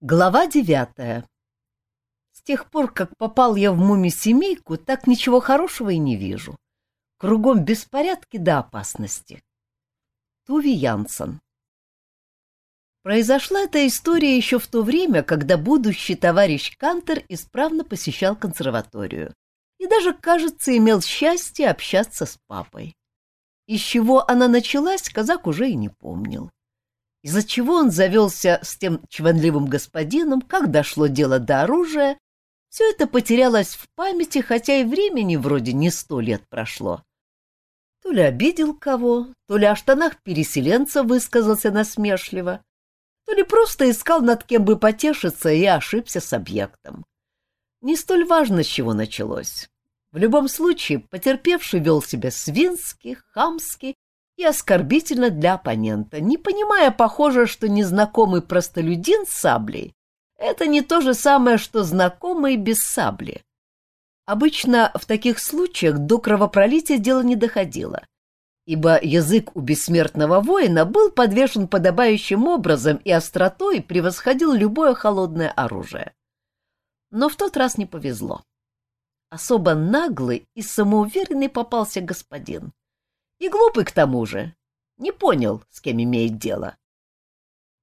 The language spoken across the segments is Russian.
Глава девятая. С тех пор, как попал я в муми-семейку, так ничего хорошего и не вижу. Кругом беспорядки до опасности. Туви Янсен. Произошла эта история еще в то время, когда будущий товарищ Кантер исправно посещал консерваторию и даже, кажется, имел счастье общаться с папой. Из чего она началась, казак уже и не помнил из-за чего он завелся с тем чванливым господином, как дошло дело до оружия, все это потерялось в памяти, хотя и времени вроде не сто лет прошло. То ли обидел кого, то ли о штанах переселенца высказался насмешливо, то ли просто искал над кем бы потешиться и ошибся с объектом. Не столь важно, с чего началось. В любом случае, потерпевший вел себя свински, хамски и оскорбительно для оппонента, не понимая, похоже, что незнакомый простолюдин с саблей — это не то же самое, что знакомый без сабли. Обычно в таких случаях до кровопролития дело не доходило, ибо язык у бессмертного воина был подвешен подобающим образом и остротой превосходил любое холодное оружие. Но в тот раз не повезло. Особо наглый и самоуверенный попался господин. И глупый к тому же. Не понял, с кем имеет дело.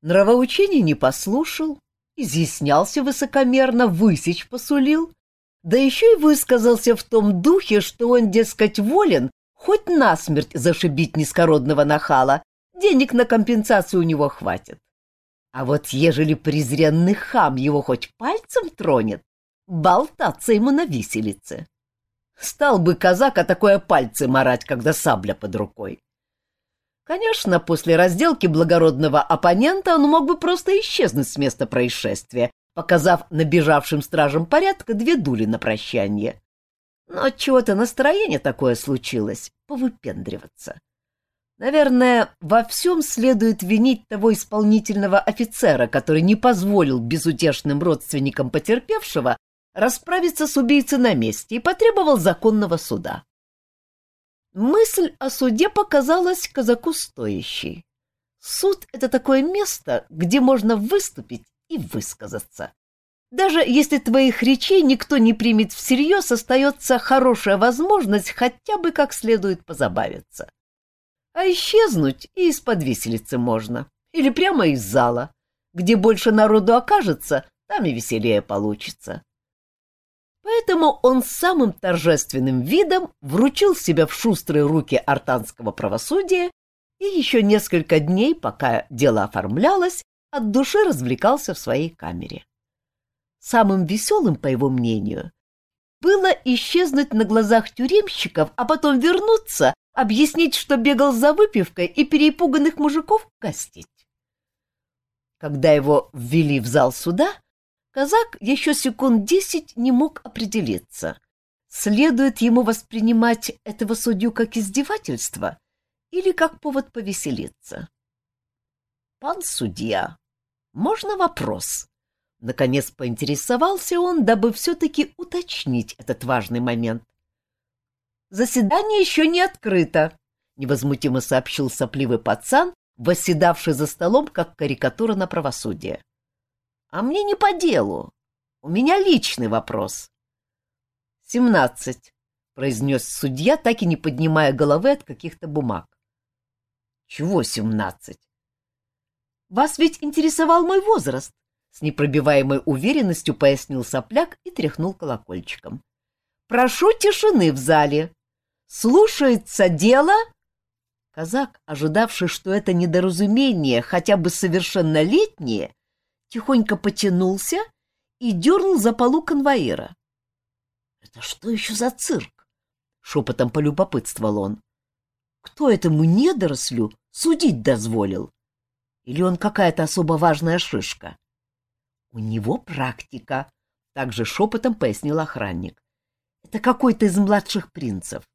Нравоучение не послушал, изъяснялся высокомерно, высечь посулил, да еще и высказался в том духе, что он, дескать, волен хоть насмерть зашибить низкородного нахала, денег на компенсацию у него хватит. А вот ежели презренный хам его хоть пальцем тронет, болтаться ему на виселице. Стал бы казак, а такое пальцы марать, когда сабля под рукой. Конечно, после разделки благородного оппонента он мог бы просто исчезнуть с места происшествия, показав набежавшим стражам порядка две дули на прощание. Но от чего то настроение такое случилось — повыпендриваться. Наверное, во всем следует винить того исполнительного офицера, который не позволил безутешным родственникам потерпевшего расправиться с убийцей на месте и потребовал законного суда. Мысль о суде показалась казаку стоящей. Суд — это такое место, где можно выступить и высказаться. Даже если твоих речей никто не примет всерьез, остается хорошая возможность хотя бы как следует позабавиться. А исчезнуть и из-под виселицы можно, или прямо из зала. Где больше народу окажется, там и веселее получится. Поэтому он самым торжественным видом вручил себя в шустрые руки артанского правосудия и еще несколько дней, пока дело оформлялось, от души развлекался в своей камере. Самым веселым, по его мнению, было исчезнуть на глазах тюремщиков, а потом вернуться, объяснить, что бегал за выпивкой и перепуганных мужиков гостить. Когда его ввели в зал суда, Казак еще секунд десять не мог определиться, следует ему воспринимать этого судью как издевательство или как повод повеселиться. «Пан судья, можно вопрос?» Наконец поинтересовался он, дабы все-таки уточнить этот важный момент. «Заседание еще не открыто», — невозмутимо сообщил сопливый пацан, восседавший за столом, как карикатура на правосудие. А мне не по делу. У меня личный вопрос. Семнадцать, произнес судья, так и не поднимая головы от каких-то бумаг. Чего семнадцать? Вас ведь интересовал мой возраст, с непробиваемой уверенностью пояснил сопляк и тряхнул колокольчиком. Прошу тишины в зале. Слушается дело. Казак, ожидавший, что это недоразумение хотя бы совершеннолетнее, тихонько потянулся и дернул за полу конвоира. — Это что еще за цирк? — шепотом полюбопытствовал он. — Кто этому недорослю судить дозволил? Или он какая-то особо важная шишка? — У него практика, — также шепотом пояснил охранник. — Это какой-то из младших принцев.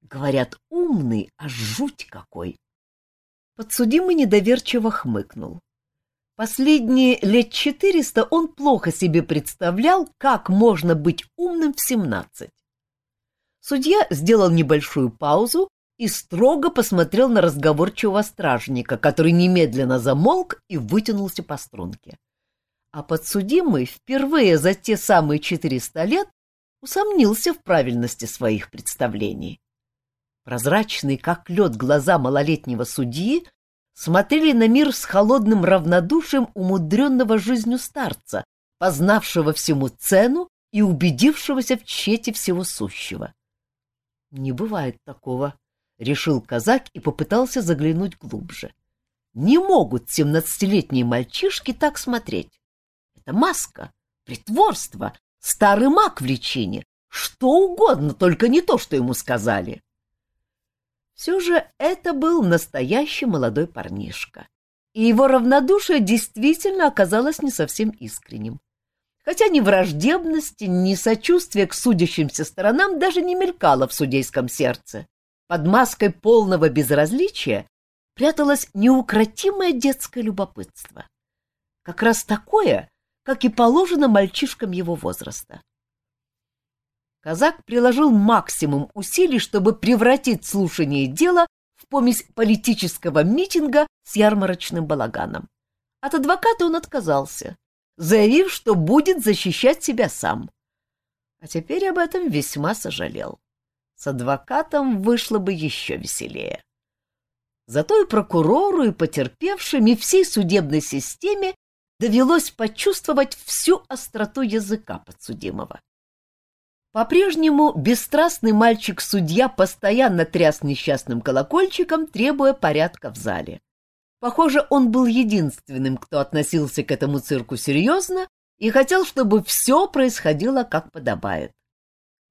Говорят, умный, а жуть какой. Подсудимый недоверчиво хмыкнул. Последние лет четыреста он плохо себе представлял, как можно быть умным в семнадцать. Судья сделал небольшую паузу и строго посмотрел на разговорчивого стражника, который немедленно замолк и вытянулся по струнке. А подсудимый впервые за те самые 400 лет усомнился в правильности своих представлений. Прозрачные, как лед, глаза малолетнего судьи смотрели на мир с холодным равнодушием умудренного жизнью старца, познавшего всему цену и убедившегося в чете всего сущего. Не бывает такого, — решил казак и попытался заглянуть глубже. Не могут семнадцатилетние мальчишки так смотреть. Это маска, притворство, старый маг в личине, что угодно, только не то, что ему сказали. Все же это был настоящий молодой парнишка, и его равнодушие действительно оказалось не совсем искренним. Хотя ни враждебности, ни сочувствия к судящимся сторонам даже не мелькало в судейском сердце. Под маской полного безразличия пряталось неукротимое детское любопытство. Как раз такое, как и положено мальчишкам его возраста. Казак приложил максимум усилий, чтобы превратить слушание дела в помесь политического митинга с ярмарочным балаганом. От адвоката он отказался, заявив, что будет защищать себя сам. А теперь об этом весьма сожалел. С адвокатом вышло бы еще веселее. Зато и прокурору, и потерпевшим, и всей судебной системе довелось почувствовать всю остроту языка подсудимого. По-прежнему бесстрастный мальчик-судья постоянно тряс несчастным колокольчиком, требуя порядка в зале. Похоже, он был единственным, кто относился к этому цирку серьезно и хотел, чтобы все происходило как подобает.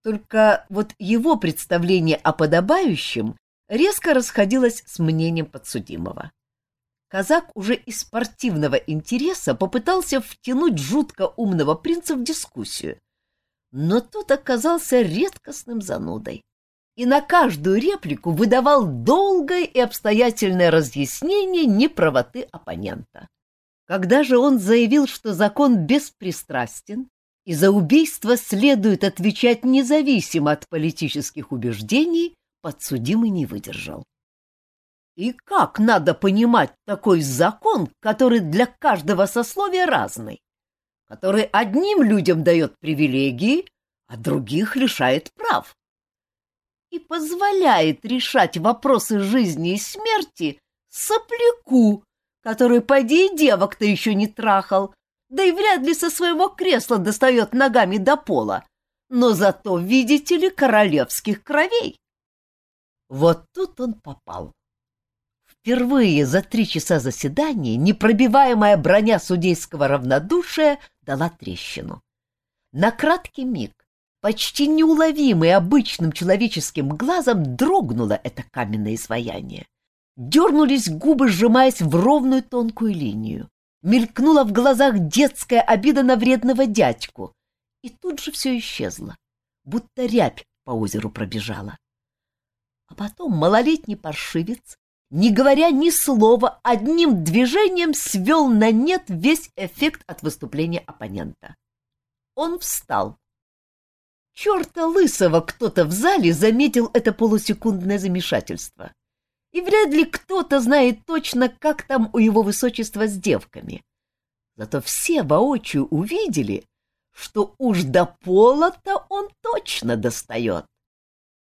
Только вот его представление о подобающем резко расходилось с мнением подсудимого. Казак уже из спортивного интереса попытался втянуть жутко умного принца в дискуссию, но тут оказался редкостным занудой и на каждую реплику выдавал долгое и обстоятельное разъяснение неправоты оппонента. Когда же он заявил, что закон беспристрастен, и за убийство следует отвечать независимо от политических убеждений, подсудимый не выдержал. И как надо понимать такой закон, который для каждого сословия разный? Который одним людям дает привилегии, а других лишает прав. И позволяет решать вопросы жизни и смерти сопляку, который, поди, и девок-то еще не трахал, да и вряд ли со своего кресла достает ногами до пола, но зато, видите ли, королевских кровей. Вот тут он попал. Впервые за три часа заседания непробиваемая броня судейского равнодушия дала трещину. На краткий миг, почти неуловимый обычным человеческим глазом, дрогнуло это каменное изваяние. Дернулись губы, сжимаясь в ровную тонкую линию. Мелькнула в глазах детская обида на вредного дядьку. И тут же все исчезло, будто рябь по озеру пробежала. А потом малолетний паршивец не говоря ни слова, одним движением свел на нет весь эффект от выступления оппонента. Он встал. Черта лысого кто-то в зале заметил это полусекундное замешательство. И вряд ли кто-то знает точно, как там у его высочества с девками. Зато все воочию увидели, что уж до пола-то он точно достает.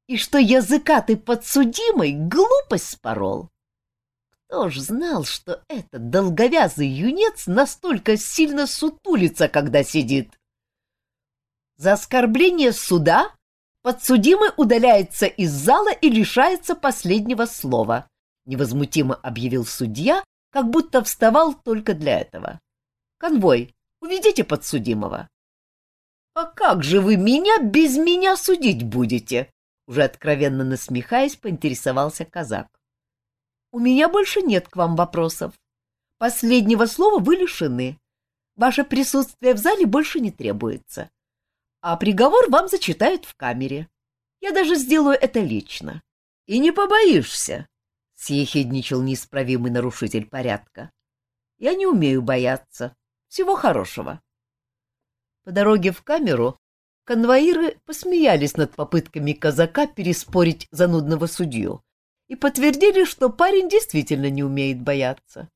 И что языкатый подсудимый глупость спорол. Кто ж знал, что этот долговязый юнец настолько сильно сутулится, когда сидит? За оскорбление суда подсудимый удаляется из зала и лишается последнего слова, невозмутимо объявил судья, как будто вставал только для этого. Конвой, уведите подсудимого. А как же вы меня без меня судить будете? Уже откровенно насмехаясь, поинтересовался казак. У меня больше нет к вам вопросов. Последнего слова вы лишены. Ваше присутствие в зале больше не требуется. А приговор вам зачитают в камере. Я даже сделаю это лично. И не побоишься, — съехидничал неисправимый нарушитель порядка. Я не умею бояться. Всего хорошего. По дороге в камеру конвоиры посмеялись над попытками казака переспорить занудного судью и подтвердили, что парень действительно не умеет бояться.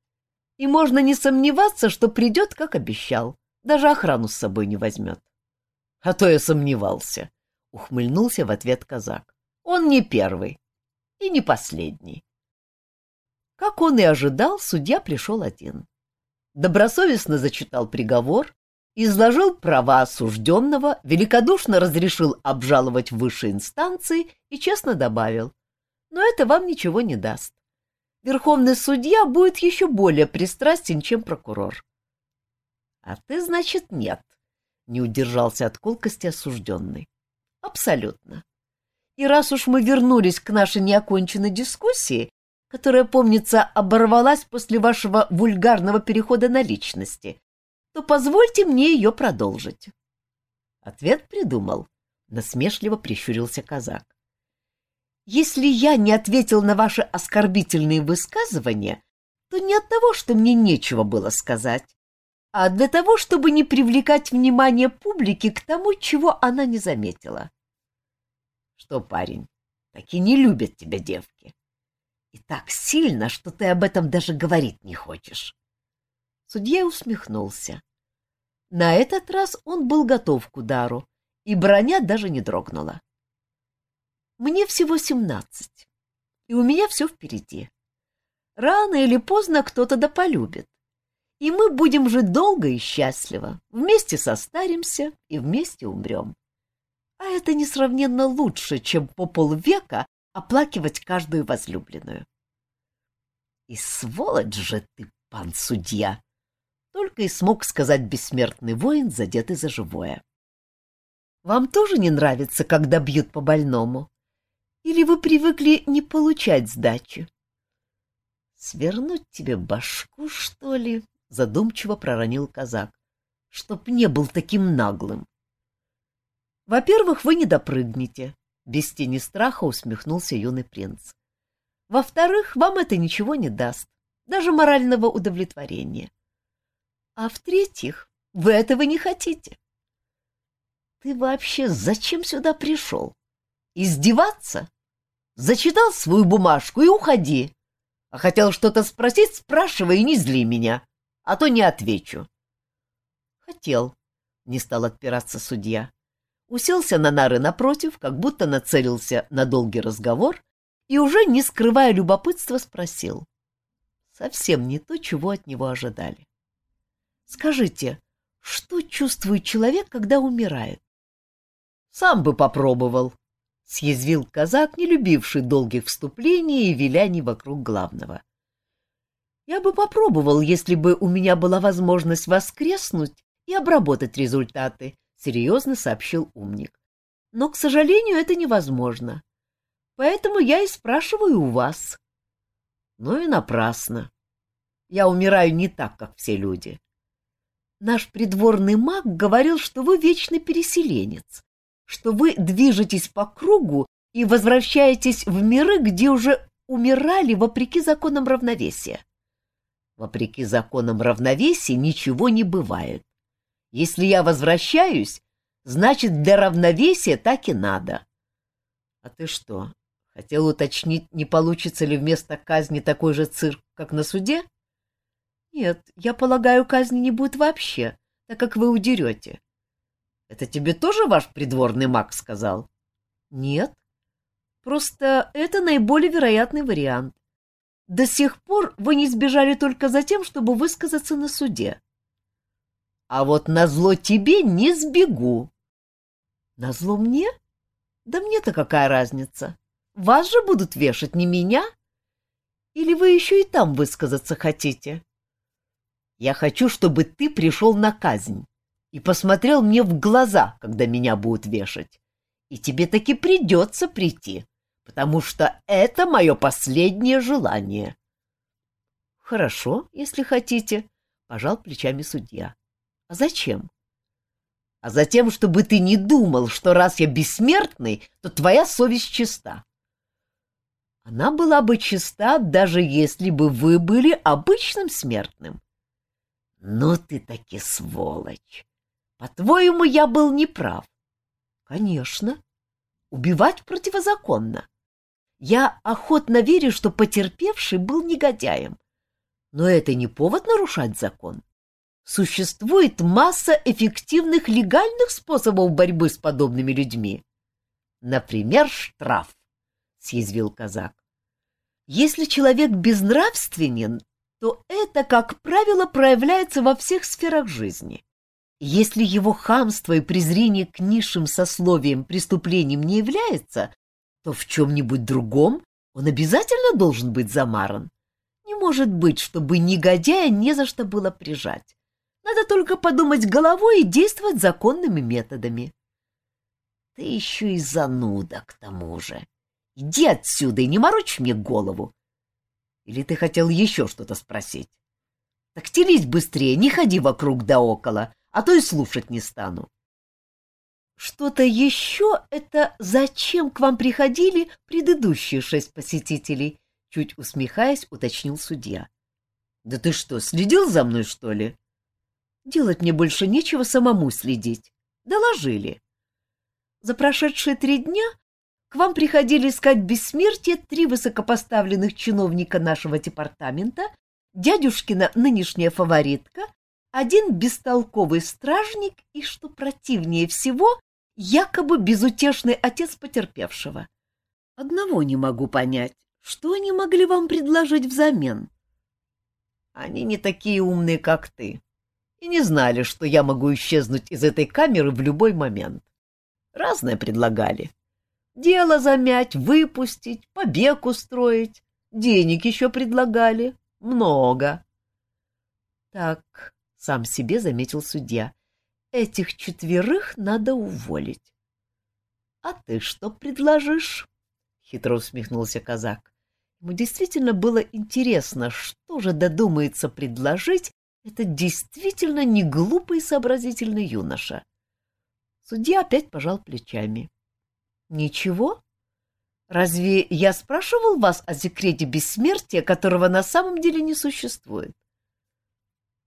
И можно не сомневаться, что придет, как обещал, даже охрану с собой не возьмет. — А то я сомневался, — ухмыльнулся в ответ казак. — Он не первый и не последний. Как он и ожидал, судья пришел один. Добросовестно зачитал приговор, изложил права осужденного, великодушно разрешил обжаловать в высшей инстанции и честно добавил, но это вам ничего не даст. Верховный судья будет еще более пристрастен, чем прокурор. — А ты, значит, нет, — не удержался от колкости осужденный. — Абсолютно. И раз уж мы вернулись к нашей неоконченной дискуссии, которая, помнится, оборвалась после вашего вульгарного перехода на личности, то позвольте мне ее продолжить. Ответ придумал. Насмешливо прищурился казак. Если я не ответил на ваши оскорбительные высказывания, то не от того, что мне нечего было сказать, а для того, чтобы не привлекать внимание публики к тому, чего она не заметила. Что, парень, таки не любят тебя девки. И так сильно, что ты об этом даже говорить не хочешь. Судья усмехнулся. На этот раз он был готов к удару, и броня даже не дрогнула. Мне всего семнадцать, и у меня все впереди. Рано или поздно кто-то да полюбит, и мы будем жить долго и счастливо, вместе состаримся и вместе умрем. А это несравненно лучше, чем по полвека оплакивать каждую возлюбленную. И сволочь же ты, пан судья! Только и смог сказать бессмертный воин, задетый за живое. Вам тоже не нравится, когда бьют по больному? Или вы привыкли не получать сдачи? Свернуть тебе башку, что ли? Задумчиво проронил казак. Чтоб не был таким наглым. Во-первых, вы не допрыгнете. Без тени страха усмехнулся юный принц. Во-вторых, вам это ничего не даст, даже морального удовлетворения. А в-третьих, вы этого не хотите. Ты вообще зачем сюда пришел? Издеваться? Зачитал свою бумажку и уходи. А хотел что-то спросить, спрашивай и не зли меня, а то не отвечу. Хотел, не стал отпираться судья. Уселся на нары напротив, как будто нацелился на долгий разговор и уже, не скрывая любопытства, спросил. Совсем не то, чего от него ожидали. Скажите, что чувствует человек, когда умирает? Сам бы попробовал, съязвил казак, не любивший долгих вступлений и виляний вокруг главного. Я бы попробовал, если бы у меня была возможность воскреснуть и обработать результаты, серьезно сообщил умник. Но, к сожалению, это невозможно. Поэтому я и спрашиваю у вас. Ну и напрасно. Я умираю не так, как все люди. Наш придворный маг говорил, что вы вечный переселенец, что вы движетесь по кругу и возвращаетесь в миры, где уже умирали вопреки законам равновесия. Вопреки законам равновесия ничего не бывает. Если я возвращаюсь, значит, для равновесия так и надо. А ты что, хотел уточнить, не получится ли вместо казни такой же цирк, как на суде? — нет, я полагаю, казни не будет вообще, так как вы удерете. Это тебе тоже ваш придворный маг сказал? Нет. Просто это наиболее вероятный вариант. До сих пор вы не сбежали только за тем, чтобы высказаться на суде. А вот на зло тебе не сбегу. На зло мне? Да мне-то какая разница? Вас же будут вешать, не меня? Или вы еще и там высказаться хотите? Я хочу, чтобы ты пришел на казнь и посмотрел мне в глаза, когда меня будут вешать. И тебе таки придется прийти, потому что это мое последнее желание. — Хорошо, если хотите, — пожал плечами судья. — А зачем? — А затем, чтобы ты не думал, что раз я бессмертный, то твоя совесть чиста. Она была бы чиста, даже если бы вы были обычным смертным. Ну ты таки сволочь! По-твоему, я был неправ? Конечно. Убивать противозаконно. Я охотно верю, что потерпевший был негодяем. Но это не повод нарушать закон. Существует масса эффективных легальных способов борьбы с подобными людьми. Например, штраф, — съязвил казак. Если человек безнравственен, то это, как правило, проявляется во всех сферах жизни. Если его хамство и презрение к низшим сословиям преступлением не является, то в чем-нибудь другом он обязательно должен быть замаран. Не может быть, чтобы негодяя не за что было прижать. Надо только подумать головой и действовать законными методами. Ты еще и зануда к тому же. Иди отсюда и не морочь мне голову. Или ты хотел еще что-то спросить? Так телись быстрее, не ходи вокруг да около, а то и слушать не стану. Что-то еще — это зачем к вам приходили предыдущие шесть посетителей? Чуть усмехаясь, уточнил судья. Да ты что, следил за мной, что ли? Делать мне больше нечего самому следить. Доложили. За прошедшие три дня к вам приходили искать бессмертие три высокопоставленных чиновника нашего департамента, дядюшкина нынешняя фаворитка, один бестолковый стражник и, что противнее всего, якобы безутешный отец потерпевшего. Одного не могу понять, что они могли вам предложить взамен? Они не такие умные, как ты, и не знали, что я могу исчезнуть из этой камеры в любой момент. Разное предлагали. Дело замять, выпустить, побег устроить. Денег еще предлагали. Много. Так, сам себе заметил судья, этих четверых надо уволить. — А ты что предложишь? — хитро усмехнулся казак. Ему действительно было интересно, что же додумается предложить этот действительно не глупый сообразительный юноша. Судья опять пожал плечами. — Ничего? Разве я спрашивал вас о секрете бессмертия, которого на самом деле не существует? —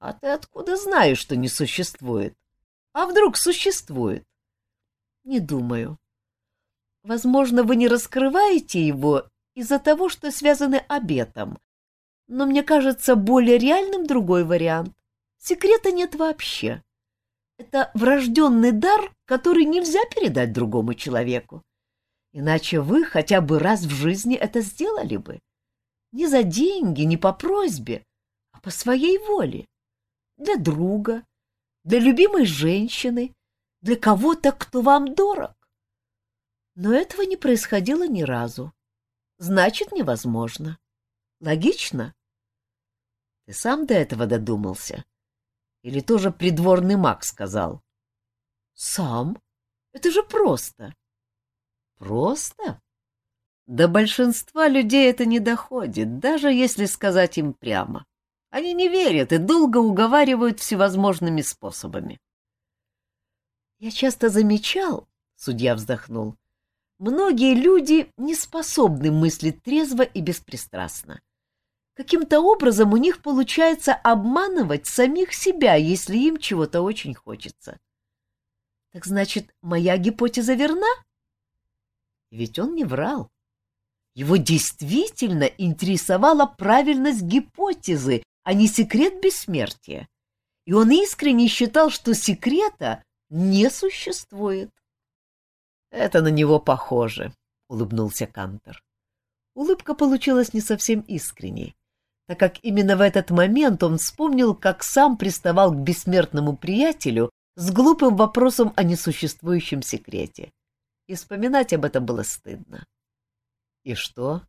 А ты откуда знаешь, что не существует? А вдруг существует? — Не думаю. Возможно, вы не раскрываете его из-за того, что связаны обетом. Но мне кажется более реальным другой вариант. Секрета нет вообще. Это врожденный дар, который нельзя передать другому человеку. Иначе вы хотя бы раз в жизни это сделали бы. Не за деньги, не по просьбе, а по своей воле. Для друга, для любимой женщины, для кого-то, кто вам дорог. Но этого не происходило ни разу. Значит, невозможно. Логично? Ты сам до этого додумался? Или тоже придворный маг сказал? Сам? Это же просто. Просто? До большинства людей это не доходит, даже если сказать им прямо. Они не верят и долго уговаривают всевозможными способами. Я часто замечал, судья вздохнул, многие люди не способны мыслить трезво и беспристрастно. Каким-то образом у них получается обманывать самих себя, если им чего-то очень хочется. Так значит, моя гипотеза верна? Ведь он не врал. Его действительно интересовала правильность гипотезы, а не секрет бессмертия. И он искренне считал, что секрета не существует. «Это на него похоже», — улыбнулся Кантер. Улыбка получилась не совсем искренней так как именно в этот момент он вспомнил, как сам приставал к бессмертному приятелю с глупым вопросом о несуществующем секрете. И вспоминать об этом было стыдно. — И что?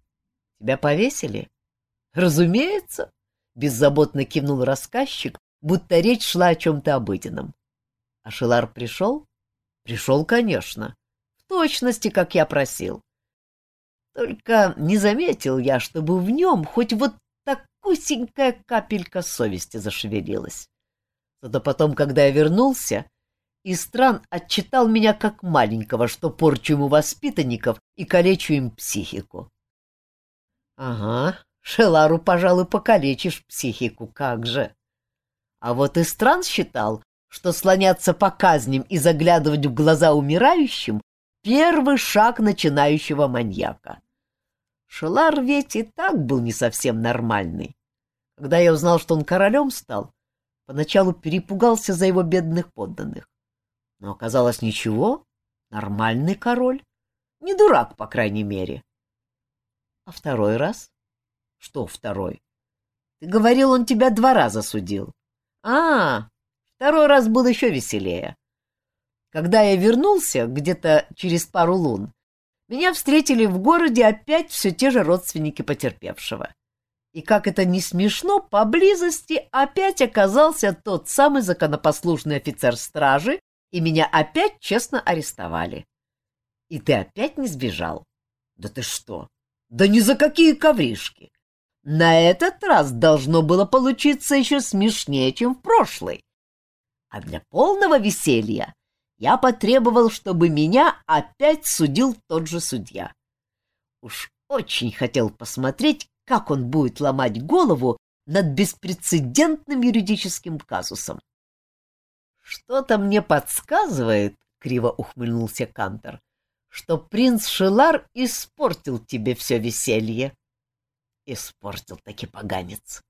Тебя повесили? — Разумеется, — беззаботно кивнул рассказчик, будто речь шла о чем-то обыденном. — А Шилар пришел? — Пришел, конечно. В точности, как я просил. Только не заметил я, чтобы в нем хоть вот узенькая капелька совести зашевелилась. Зато потом, когда я вернулся, Истран отчитал меня как маленького, что порчу ему воспитанников и калечу им психику. — Ага, Шелару, пожалуй, покалечишь психику, как же. А вот Истран считал, что слоняться по казням и заглядывать в глаза умирающим — первый шаг начинающего маньяка. Шелар ведь и так был не совсем нормальный. Когда я узнал, что он королем стал, поначалу перепугался за его бедных подданных. Но оказалось ничего, нормальный король. Не дурак, по крайней мере. А второй раз? Что второй? Ты говорил, он тебя два раза судил. А, второй раз был еще веселее. Когда я вернулся, где-то через пару лун, меня встретили в городе опять все те же родственники потерпевшего. И как это не смешно, поблизости опять оказался тот самый законопослушный офицер стражи, и меня опять честно арестовали. И ты опять не сбежал? Да ты что? Да ни за какие ковришки! На этот раз должно было получиться еще смешнее, чем в прошлый. А для полного веселья я потребовал, чтобы меня опять судил тот же судья. Уж очень хотел посмотреть, как он будет ломать голову над беспрецедентным юридическим казусом. Что-то мне подсказывает, криво ухмыльнулся Кантор, что принц Шелар испортил тебе все веселье. Испортил таки поганец.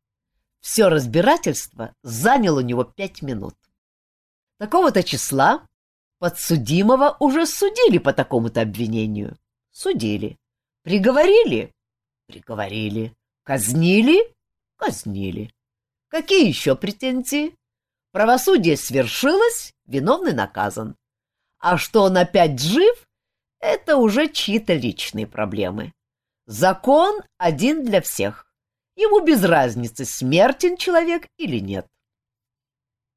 Все разбирательство заняло у него пять минут. Такого-то числа Подсудимого уже судили по такому-то обвинению. Судили. Приговорили? Приговорили. Казнили? Казнили. Какие еще претензии? Правосудие свершилось, виновный наказан. А что он опять жив, это уже чьи-то личные проблемы. Закон один для всех. Ему без разницы, смертен человек или нет.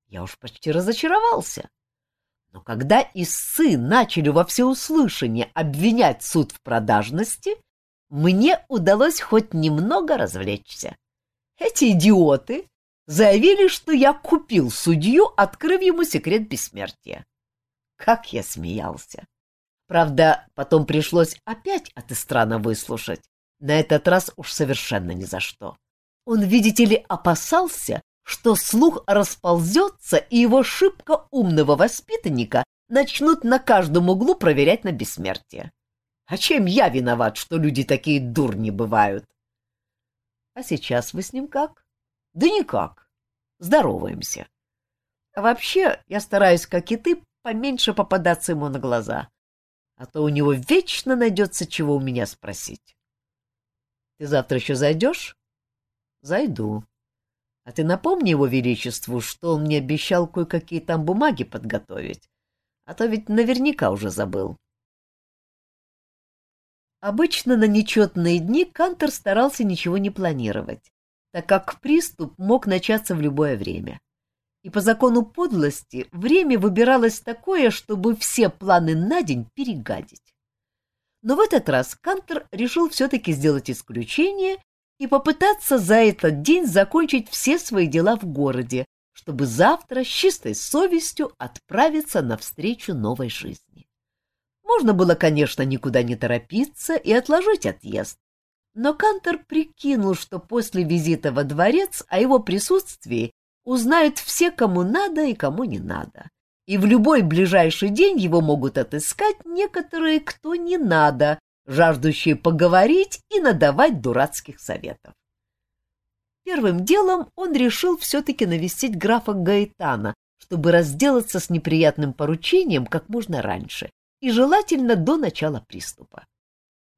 Я уж почти разочаровался. Но когда истцы начали во всеуслышание обвинять суд в продажности, мне удалось хоть немного развлечься. Эти идиоты заявили, что я купил судью, открыв ему секрет бессмертия. Как я смеялся! Правда, потом пришлось опять от Истрана выслушать, на этот раз уж совершенно ни за что. Он, видите ли, опасался, что слух расползется, и его шибко умного воспитанника начнут на каждом углу проверять на бессмертие. А чем я виноват, что люди такие дурни бывают? А сейчас вы с ним как? Да никак. Здороваемся. А вообще, я стараюсь, как и ты, поменьше попадаться ему на глаза, а то у него вечно найдется, чего у меня спросить. Ты завтра еще зайдешь? Зайду. А ты напомни его величеству, что он мне обещал кое-какие там бумаги подготовить, а то ведь наверняка уже забыл. Обычно на нечетные дни Кантер старался ничего не планировать, так как приступ мог начаться в любое время. И по закону подлости время выбиралось такое, чтобы все планы на день перегадить. Но в этот раз Кантер решил все-таки сделать исключение и попытаться за этот день закончить все свои дела в городе, чтобы завтра с чистой совестью отправиться навстречу новой жизни. Можно было, конечно, никуда не торопиться и отложить отъезд, но Кантор прикинул, что после визита во дворец о его присутствии узнают все, кому надо и кому не надо. И в любой ближайший день его могут отыскать некоторые, кто не надо, жаждущие поговорить и надавать дурацких советов. Первым делом он решил все-таки навестить графа Гаэтана, чтобы разделаться с неприятным поручением как можно раньше и желательно до начала приступа.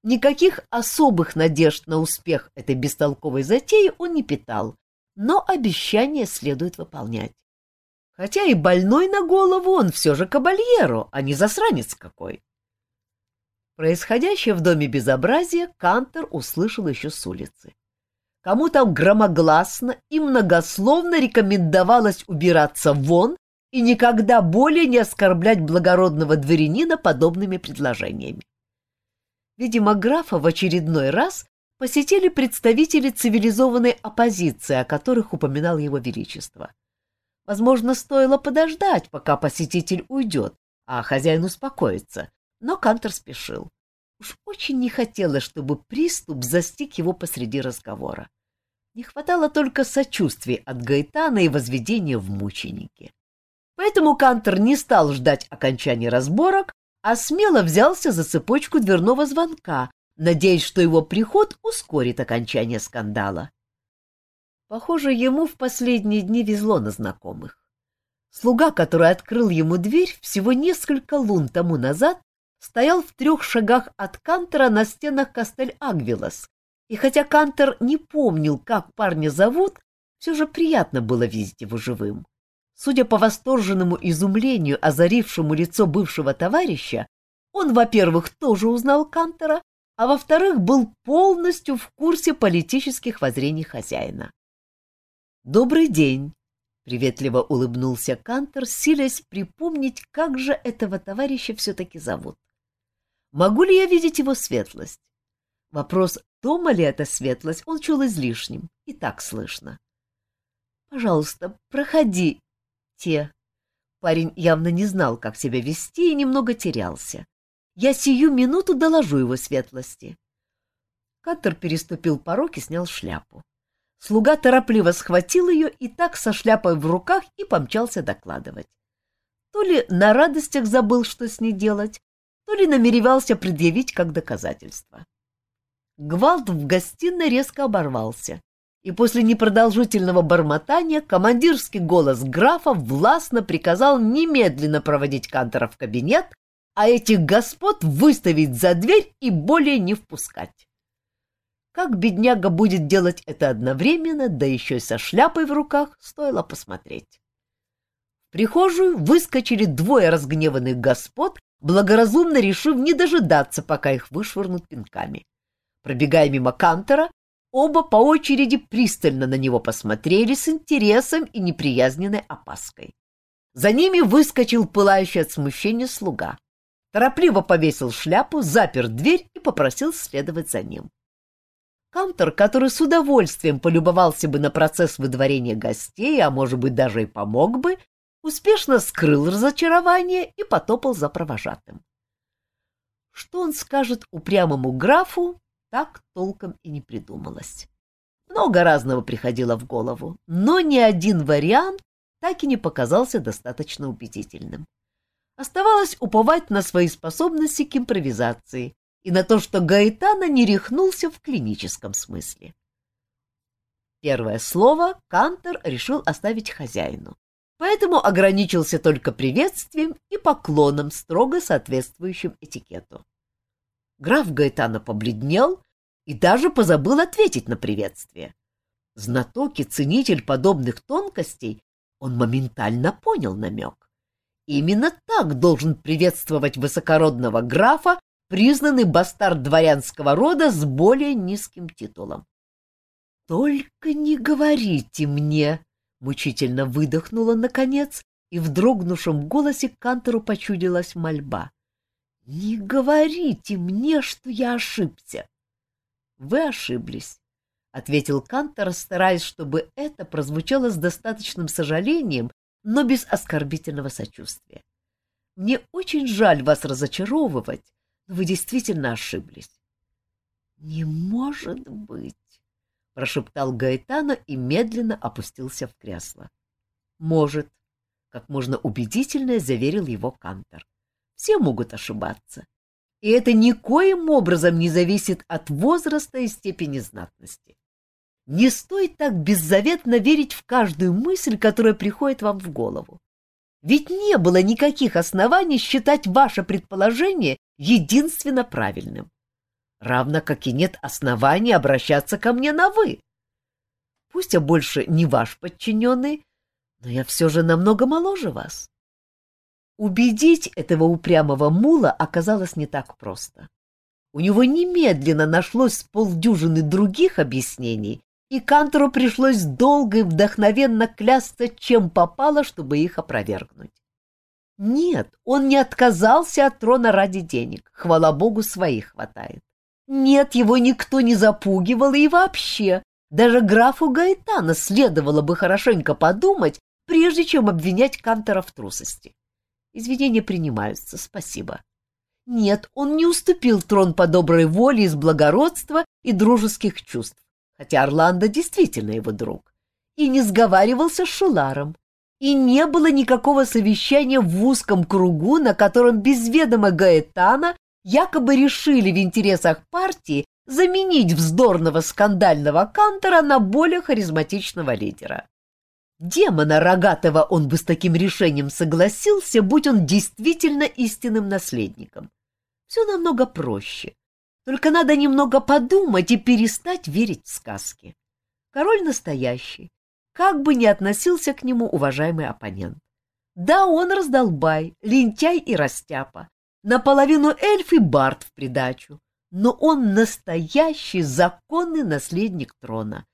Никаких особых надежд на успех этой бестолковой затеи он не питал, но обещание следует выполнять. Хотя и больной на голову он все же кабальеро, а не засранец какой. Происходящее в доме безобразие Кантер услышал еще с улицы. Кому-то громогласно и многословно рекомендовалось убираться вон и никогда более не оскорблять благородного дворянина подобными предложениями. Видимо, графа в очередной раз посетили представители цивилизованной оппозиции, о которых упоминал его величество. Возможно, стоило подождать, пока посетитель уйдет, а хозяин успокоится, но Кантер спешил. Уж очень не хотелось, чтобы приступ застиг его посреди разговора. Не хватало только сочувствия от Гайтана и возведения в мученики. Поэтому Кантер не стал ждать окончания разборок, а смело взялся за цепочку дверного звонка, надеясь, что его приход ускорит окончание скандала. Похоже, ему в последние дни везло на знакомых. Слуга, который открыл ему дверь всего несколько лун тому назад, стоял в трех шагах от Кантера на стенах Кастель-Агвилас, и хотя Кантер не помнил, как парня зовут, все же приятно было видеть его живым. Судя по восторженному изумлению, озарившему лицо бывшего товарища, он, во-первых, тоже узнал Кантера, а во-вторых, был полностью в курсе политических воззрений хозяина. «Добрый день!» — приветливо улыбнулся Кантер, силясь припомнить, как же этого товарища все-таки зовут. «Могу ли я видеть его светлость?» Вопрос, дома ли эта светлость, он чул излишним, и так слышно. «Пожалуйста, проходи, те. Парень явно не знал, как себя вести, и немного терялся. Я сию минуту доложу его светлости. Каттер переступил порог и снял шляпу. Слуга торопливо схватил ее и так со шляпой в руках и помчался докладывать. То ли на радостях забыл, что с ней делать, то ли намеревался предъявить как доказательство. Гвалт в гостиной резко оборвался, и после непродолжительного бормотания командирский голос графа властно приказал немедленно проводить Кантера в кабинет, а этих господ выставить за дверь и более не впускать. Как бедняга будет делать это одновременно, да еще и со шляпой в руках, стоило посмотреть. В прихожую выскочили двое разгневанных господ, благоразумно решив не дожидаться, пока их вышвырнут пинками. Пробегая мимо Кантера, Оба по очереди пристально на него посмотрели с интересом и неприязненной опаской. За ними выскочил пылающий от смущения слуга. Торопливо повесил шляпу, запер дверь и попросил следовать за ним. Кантор, который с удовольствием полюбовался бы на процесс выдворения гостей, а может быть даже и помог бы, успешно скрыл разочарование и потопал за провожатым. Что он скажет упрямому графу, так толком и не придумалось. Много разного приходило в голову, но ни один вариант так и не показался достаточно убедительным. Оставалось уповать на свои способности к импровизации и на то, что Гаэтана не рехнулся в клиническом смысле. Первое слово Кантер решил оставить хозяину, поэтому ограничился только приветствием и поклоном, строго соответствующим этикету. Граф Гаэтана побледнел и даже позабыл ответить на приветствие. Знаток и ценитель подобных тонкостей, он моментально понял намек. Именно так должен приветствовать высокородного графа, признанный бастард дворянского рода с более низким титулом. «Только не говорите мне!» — мучительно выдохнула наконец, и в дрогнувшем голосе Кантору почудилась мольба. «Не говорите мне, что я ошибся!» «Вы ошиблись», — ответил Кантор, стараясь, чтобы это прозвучало с достаточным сожалением, но без оскорбительного сочувствия. «Мне очень жаль вас разочаровывать, но вы действительно ошиблись». «Не может быть!» — прошептал Гаэтано и медленно опустился в кресло. «Может», — как можно убедительнее заверил его Кантор. Все могут ошибаться. И это никоим образом не зависит от возраста и степени знатности. Не стоит так беззаветно верить в каждую мысль, которая приходит вам в голову. Ведь не было никаких оснований считать ваше предположение единственно правильным. Равно как и нет оснований обращаться ко мне на «вы». Пусть я больше не ваш подчиненный, но я все же намного моложе вас. Убедить этого упрямого мула оказалось не так просто. У него немедленно нашлось полдюжины других объяснений, и Кантору пришлось долго и вдохновенно клясться, чем попало, чтобы их опровергнуть. Нет, он не отказался от трона ради денег, хвала богу, своих хватает. Нет, его никто не запугивал, и вообще, даже графу Гаэтана следовало бы хорошенько подумать, прежде чем обвинять Кантора в трусости. Извинения принимаются, спасибо. Нет, он не уступил трон по доброй воле из благородства и дружеских чувств, хотя Орландо действительно его друг, и не сговаривался с Шуларом, и не было никакого совещания в узком кругу, на котором без ведома Гаэтана якобы решили в интересах партии заменить вздорного скандального Кантора на более харизматичного лидера. Демона рогатого он бы с таким решением согласился, будь он действительно истинным наследником. Все намного проще. Только надо немного подумать и перестать верить в сказки. Король настоящий, как бы ни относился к нему уважаемый оппонент. Да, он раздолбай, лентяй и растяпа, наполовину эльф и бард в придачу, но он настоящий законный наследник трона,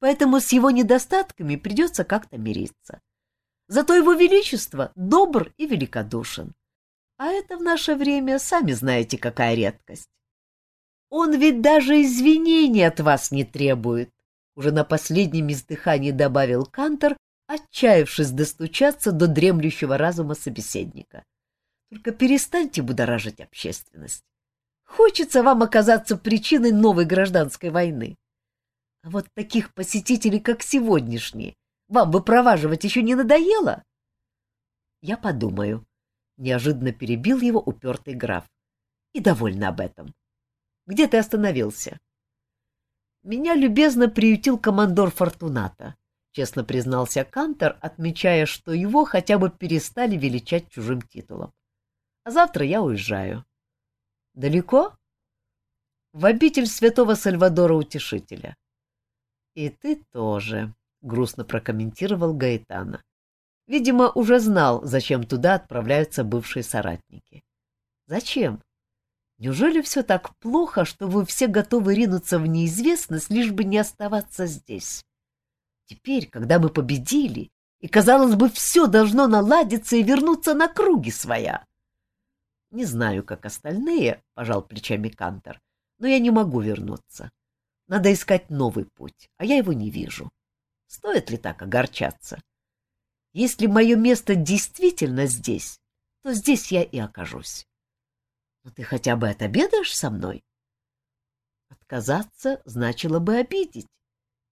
поэтому с его недостатками придется как-то мириться. Зато его величество добр и великодушен. А это в наше время, сами знаете, какая редкость. Он ведь даже извинений от вас не требует, уже на последнем издыхании добавил Кантор, отчаявшись достучаться до дремлющего разума собеседника. Только перестаньте будоражить общественность. Хочется вам оказаться причиной новой гражданской войны. А вот таких посетителей, как сегодняшние, вам выпроваживать еще не надоело? Я подумаю. Неожиданно перебил его упертый граф. И довольна об этом. Где ты остановился? Меня любезно приютил командор Фортуната, честно признался Кантор, отмечая, что его хотя бы перестали величать чужим титулом. А завтра я уезжаю. Далеко? В обитель святого Сальвадора Утешителя. И ты тоже, грустно прокомментировал Гаэтана. Видимо, уже знал, зачем туда отправляются бывшие соратники. Зачем? Неужели все так плохо, что вы все готовы ринуться в неизвестность, лишь бы не оставаться здесь? Теперь, когда мы победили, и, казалось бы, все должно наладиться и вернуться на круги своя. Не знаю, как остальные, — пожал плечами Кантор, — но я не могу вернуться. Надо искать новый путь, а я его не вижу. Стоит ли так огорчаться? Если мое место действительно здесь, то здесь я и окажусь. Но ты хотя бы отобедаешь со мной? Отказаться значило бы обидеть,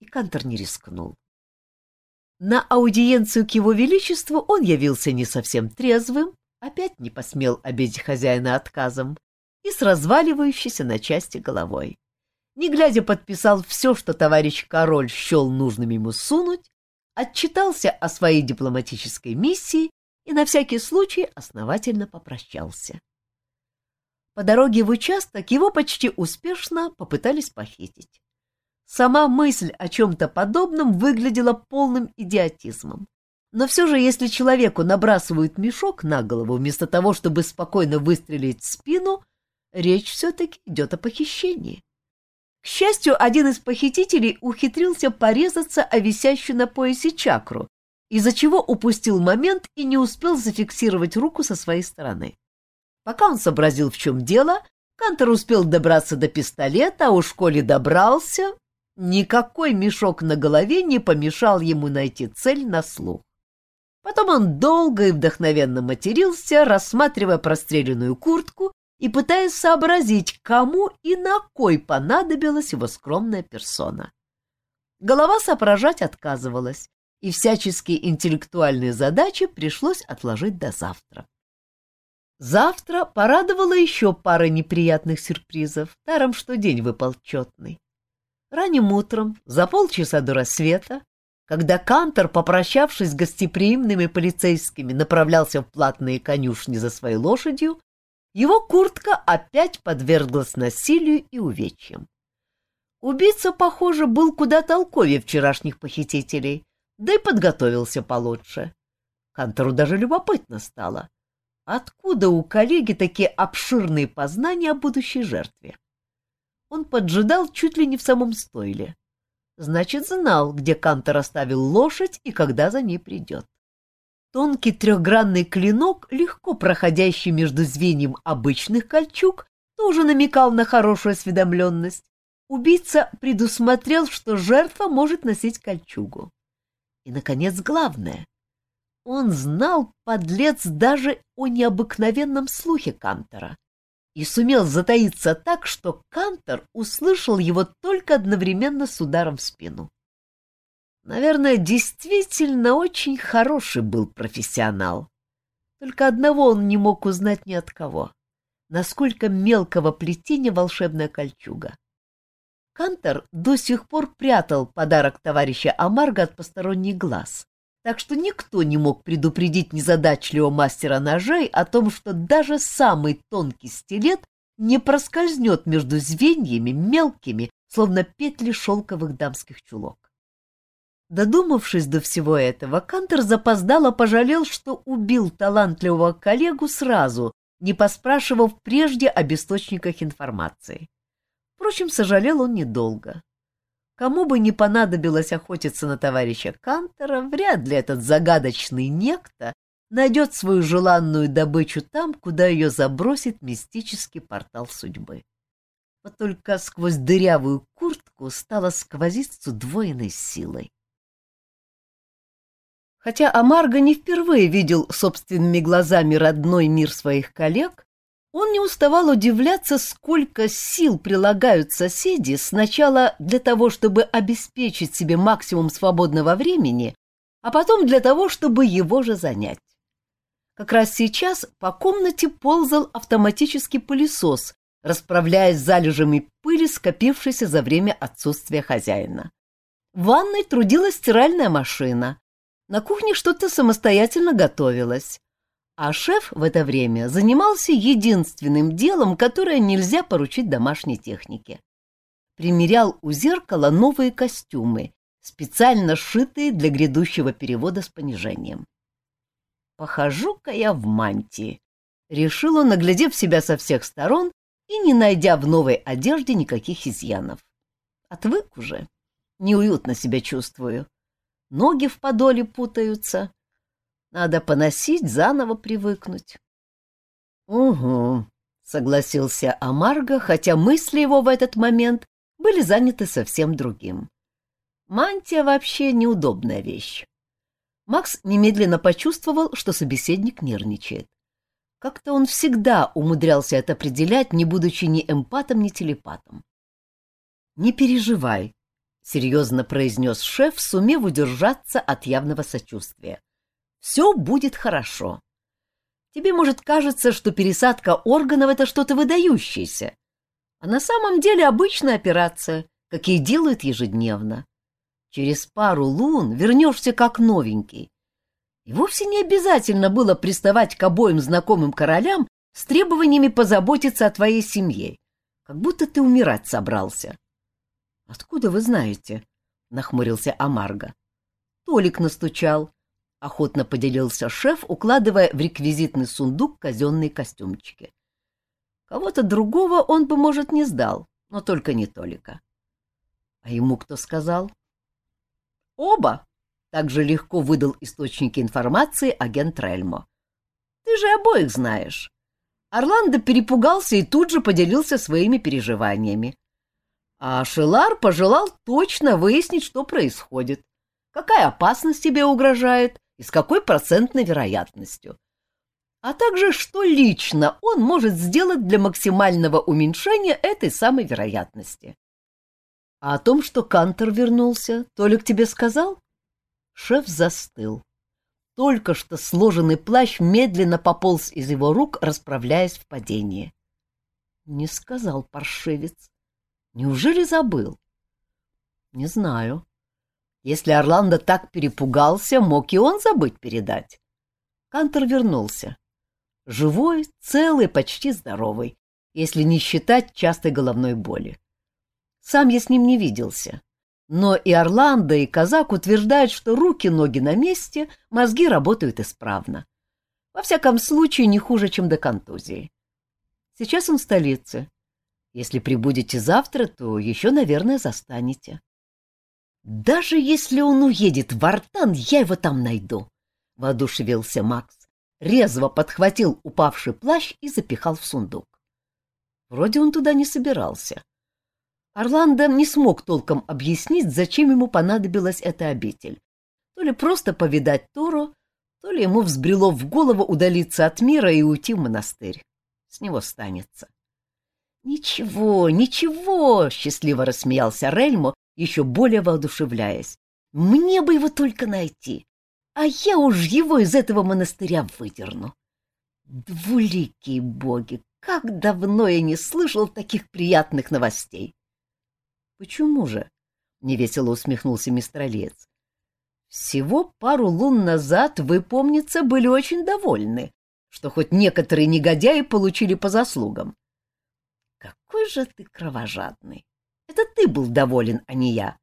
и Кантор не рискнул. На аудиенцию к его величеству он явился не совсем трезвым, опять не посмел обидеть хозяина отказом и с разваливающейся на части головой. Не глядя подписал все, что товарищ король счел нужным ему сунуть, отчитался о своей дипломатической миссии и на всякий случай основательно попрощался. По дороге в участок его почти успешно попытались похитить. Сама мысль о чем-то подобном выглядела полным идиотизмом. Но все же, если человеку набрасывают мешок на голову вместо того, чтобы спокойно выстрелить в спину, речь все-таки идет о похищении. К счастью, один из похитителей ухитрился порезаться о висящую на поясе чакру, из-за чего упустил момент и не успел зафиксировать руку со своей стороны. Пока он сообразил, в чем дело, Кантор успел добраться до пистолета, а уж коли добрался, никакой мешок на голове не помешал ему найти цель на слух. Потом он долго и вдохновенно матерился, рассматривая простреленную куртку и пытаясь сообразить, кому и на кой понадобилась его скромная персона. Голова соображать отказывалась, и всяческие интеллектуальные задачи пришлось отложить до завтра. Завтра порадовало еще пара неприятных сюрпризов, даром что день выпал четный. Ранним утром, за полчаса до рассвета, когда Кантор, попрощавшись с гостеприимными полицейскими, направлялся в платные конюшни за своей лошадью, его куртка опять подверглась насилию и увечьям. Убийца, похоже, был куда толковее вчерашних похитителей, да и подготовился получше. Кантору даже любопытно стало. Откуда у коллеги такие обширные познания о будущей жертве? Он поджидал чуть ли не в самом стойле. Значит, знал, где Кантор оставил лошадь и когда за ней придет. Тонкий трехгранный клинок, легко проходящий между звеньем обычных кольчуг, тоже намекал на хорошую осведомленность. Убийца предусмотрел, что жертва может носить кольчугу. И, наконец, главное. Он знал, подлец, даже о необыкновенном слухе Кантора и сумел затаиться так, что Кантор услышал его только одновременно с ударом в спину. Наверное, действительно очень хороший был профессионал. Только одного он не мог узнать ни от кого. Насколько мелкого плетения волшебная кольчуга. Кантор до сих пор прятал подарок товарища Амарга от посторонних глаз, так что никто не мог предупредить незадачливого мастера ножей о том, что даже самый тонкий стилет не проскользнет между звеньями мелкими, словно петли шелковых дамских чулок. Додумавшись до всего этого, Кантер запоздало пожалел, что убил талантливого коллегу сразу, не поспрашивав прежде об источниках информации. Впрочем, сожалел он недолго. Кому бы не понадобилось охотиться на товарища Кантера, вряд ли этот загадочный некто найдет свою желанную добычу там, куда ее забросит мистический портал судьбы. Вот только сквозь дырявую куртку стало сквозить с удвоенной силой. Хотя Амарго не впервые видел собственными глазами родной мир своих коллег, он не уставал удивляться, сколько сил прилагают соседи сначала для того, чтобы обеспечить себе максимум свободного времени, а потом для того, чтобы его же занять. Как раз сейчас по комнате ползал автоматический пылесос, расправляясь с залежами пыли, скопившейся за время отсутствия хозяина. В ванной трудилась стиральная машина, на кухне что-то самостоятельно готовилось, а шеф в это время занимался единственным делом, которое нельзя поручить домашней технике. Примерял у зеркала новые костюмы, специально сшитые для грядущего перевода с понижением. «Похожу-ка я в мантии», — решил он, наглядев себя со всех сторон и не найдя в новой одежде никаких изъянов. «Отвык уже, неуютно себя чувствую» ноги в подоле путаются. Надо поносить, заново привыкнуть. — Угу, — согласился Амарго, хотя мысли его в этот момент были заняты совсем другим. Мантия вообще неудобная вещь. Макс немедленно почувствовал, что собеседник нервничает. Как-то он всегда умудрялся это определять, не будучи ни эмпатом, ни телепатом. «Не переживай», серьезно произнес шеф, сумев удержаться от явного сочувствия. Все будет хорошо. Тебе может кажется, что пересадка органов — это что-то выдающееся. А на самом деле обычная операция, какие делают ежедневно. Через пару лун вернешься как новенький. И вовсе не обязательно было приставать к обоим знакомым королям с требованиями позаботиться о твоей семье, как будто ты умирать собрался. Откуда вы знаете? нахмурился Амарго. Толик настучал, охотно поделился шеф, укладывая в реквизитный сундук казенные костюмчики. Кого-то другого он бы, может, не сдал, но только не Толика. А ему кто сказал? Оба, также легко выдал источники информации агент Рельмо. Ты же обоих знаешь. Орландо перепугался и тут же поделился своими переживаниями. А Шелар пожелал точно выяснить, что происходит, какая опасность тебе угрожает и с какой процентной вероятностью, а также что лично он может сделать для максимального уменьшения этой самой вероятности. А о том, что Кантер вернулся, Толик тебе сказал? Шеф застыл. Только что сложенный плащ медленно пополз из его рук, расправляясь в падении. Не сказал паршивец. Неужели забыл? Не знаю. Если Орландо так перепугался, мог и он забыть передать. Кантер вернулся. Живой, целый, почти здоровый, если не считать частой головной боли. Сам я с ним не виделся. Но и Орландо, и Казак утверждают, что руки-ноги на месте, мозги работают исправно. Во всяком случае, не хуже, чем до контузии. Сейчас он в столице, если прибудете завтра, то еще, наверное, застанете. Даже если он уедет в Артан, я его там найду, — воодушевился Макс. Резво подхватил упавший плащ и запихал в сундук. Вроде он туда не собирался. Орландо не смог толком объяснить, зачем ему понадобилась эта обитель. То ли просто повидать Тору, то ли ему взбрело в голову удалиться от мира и уйти в монастырь. С него станется. «Ничего, ничего!» — счастливо рассмеялся Рельмо, еще более воодушевляясь. «Мне бы его только найти, а я уж его из этого монастыря выдерну». Двуликие боги, как давно я не слышал таких приятных новостей! Почему же? Невесело усмехнулся мистралец. Всего пару лун назад вы, помнится, были очень довольны, что хоть некоторые негодяи получили по заслугам. Какой же ты кровожадный! Это ты был доволен, а не я.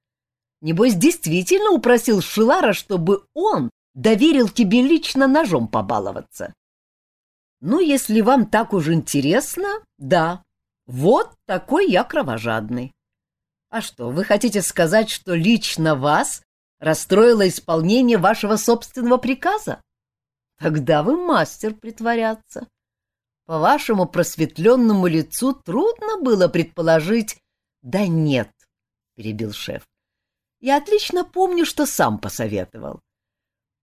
Небось, действительно упросил Шилара, чтобы он доверил тебе лично ножом побаловаться. Ну, если вам так уж интересно, да, вот такой я кровожадный. А что, вы хотите сказать, что лично вас расстроило исполнение вашего собственного приказа? Тогда вы мастер притворяться. По вашему просветленному лицу трудно было предположить... Да нет, — перебил шеф. Я отлично помню, что сам посоветовал.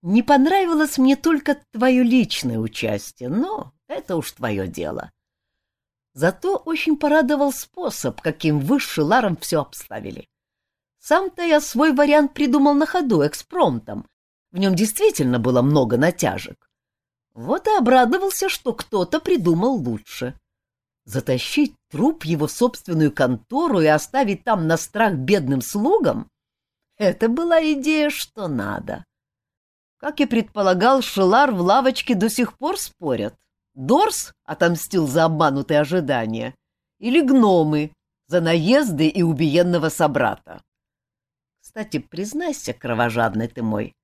Не понравилось мне только твое личное участие, но это уж твое дело. Зато очень порадовал способ, каким вы с Шиларом все обставили. Сам-то я свой вариант придумал на ходу, экспромтом. В нем действительно было много натяжек. Вот и обрадовался, что кто-то придумал лучше. Затащить труп его собственную контору и оставить там на страх бедным слугам — это была идея, что надо. Как и предполагал, Шелар в лавочке до сих пор спорят. Дорс отомстил за обманутые ожидания или гномы за наезды и убиенного собрата. Кстати, признайся, кровожадный ты мой,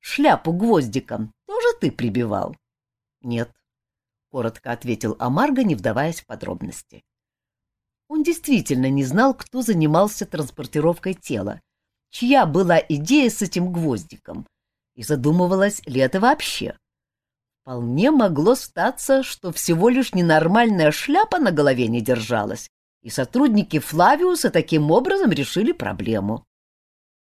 шляпу гвоздиком тоже ты прибивал? Нет, — коротко ответил Амарго, не вдаваясь в подробности. Он действительно не знал, кто занимался транспортировкой тела, чья была идея с этим гвоздиком, и задумывалась ли это вообще. Вполне могло статься, что всего лишь ненормальная шляпа на голове не держалась, и сотрудники Флавиуса таким образом решили проблему.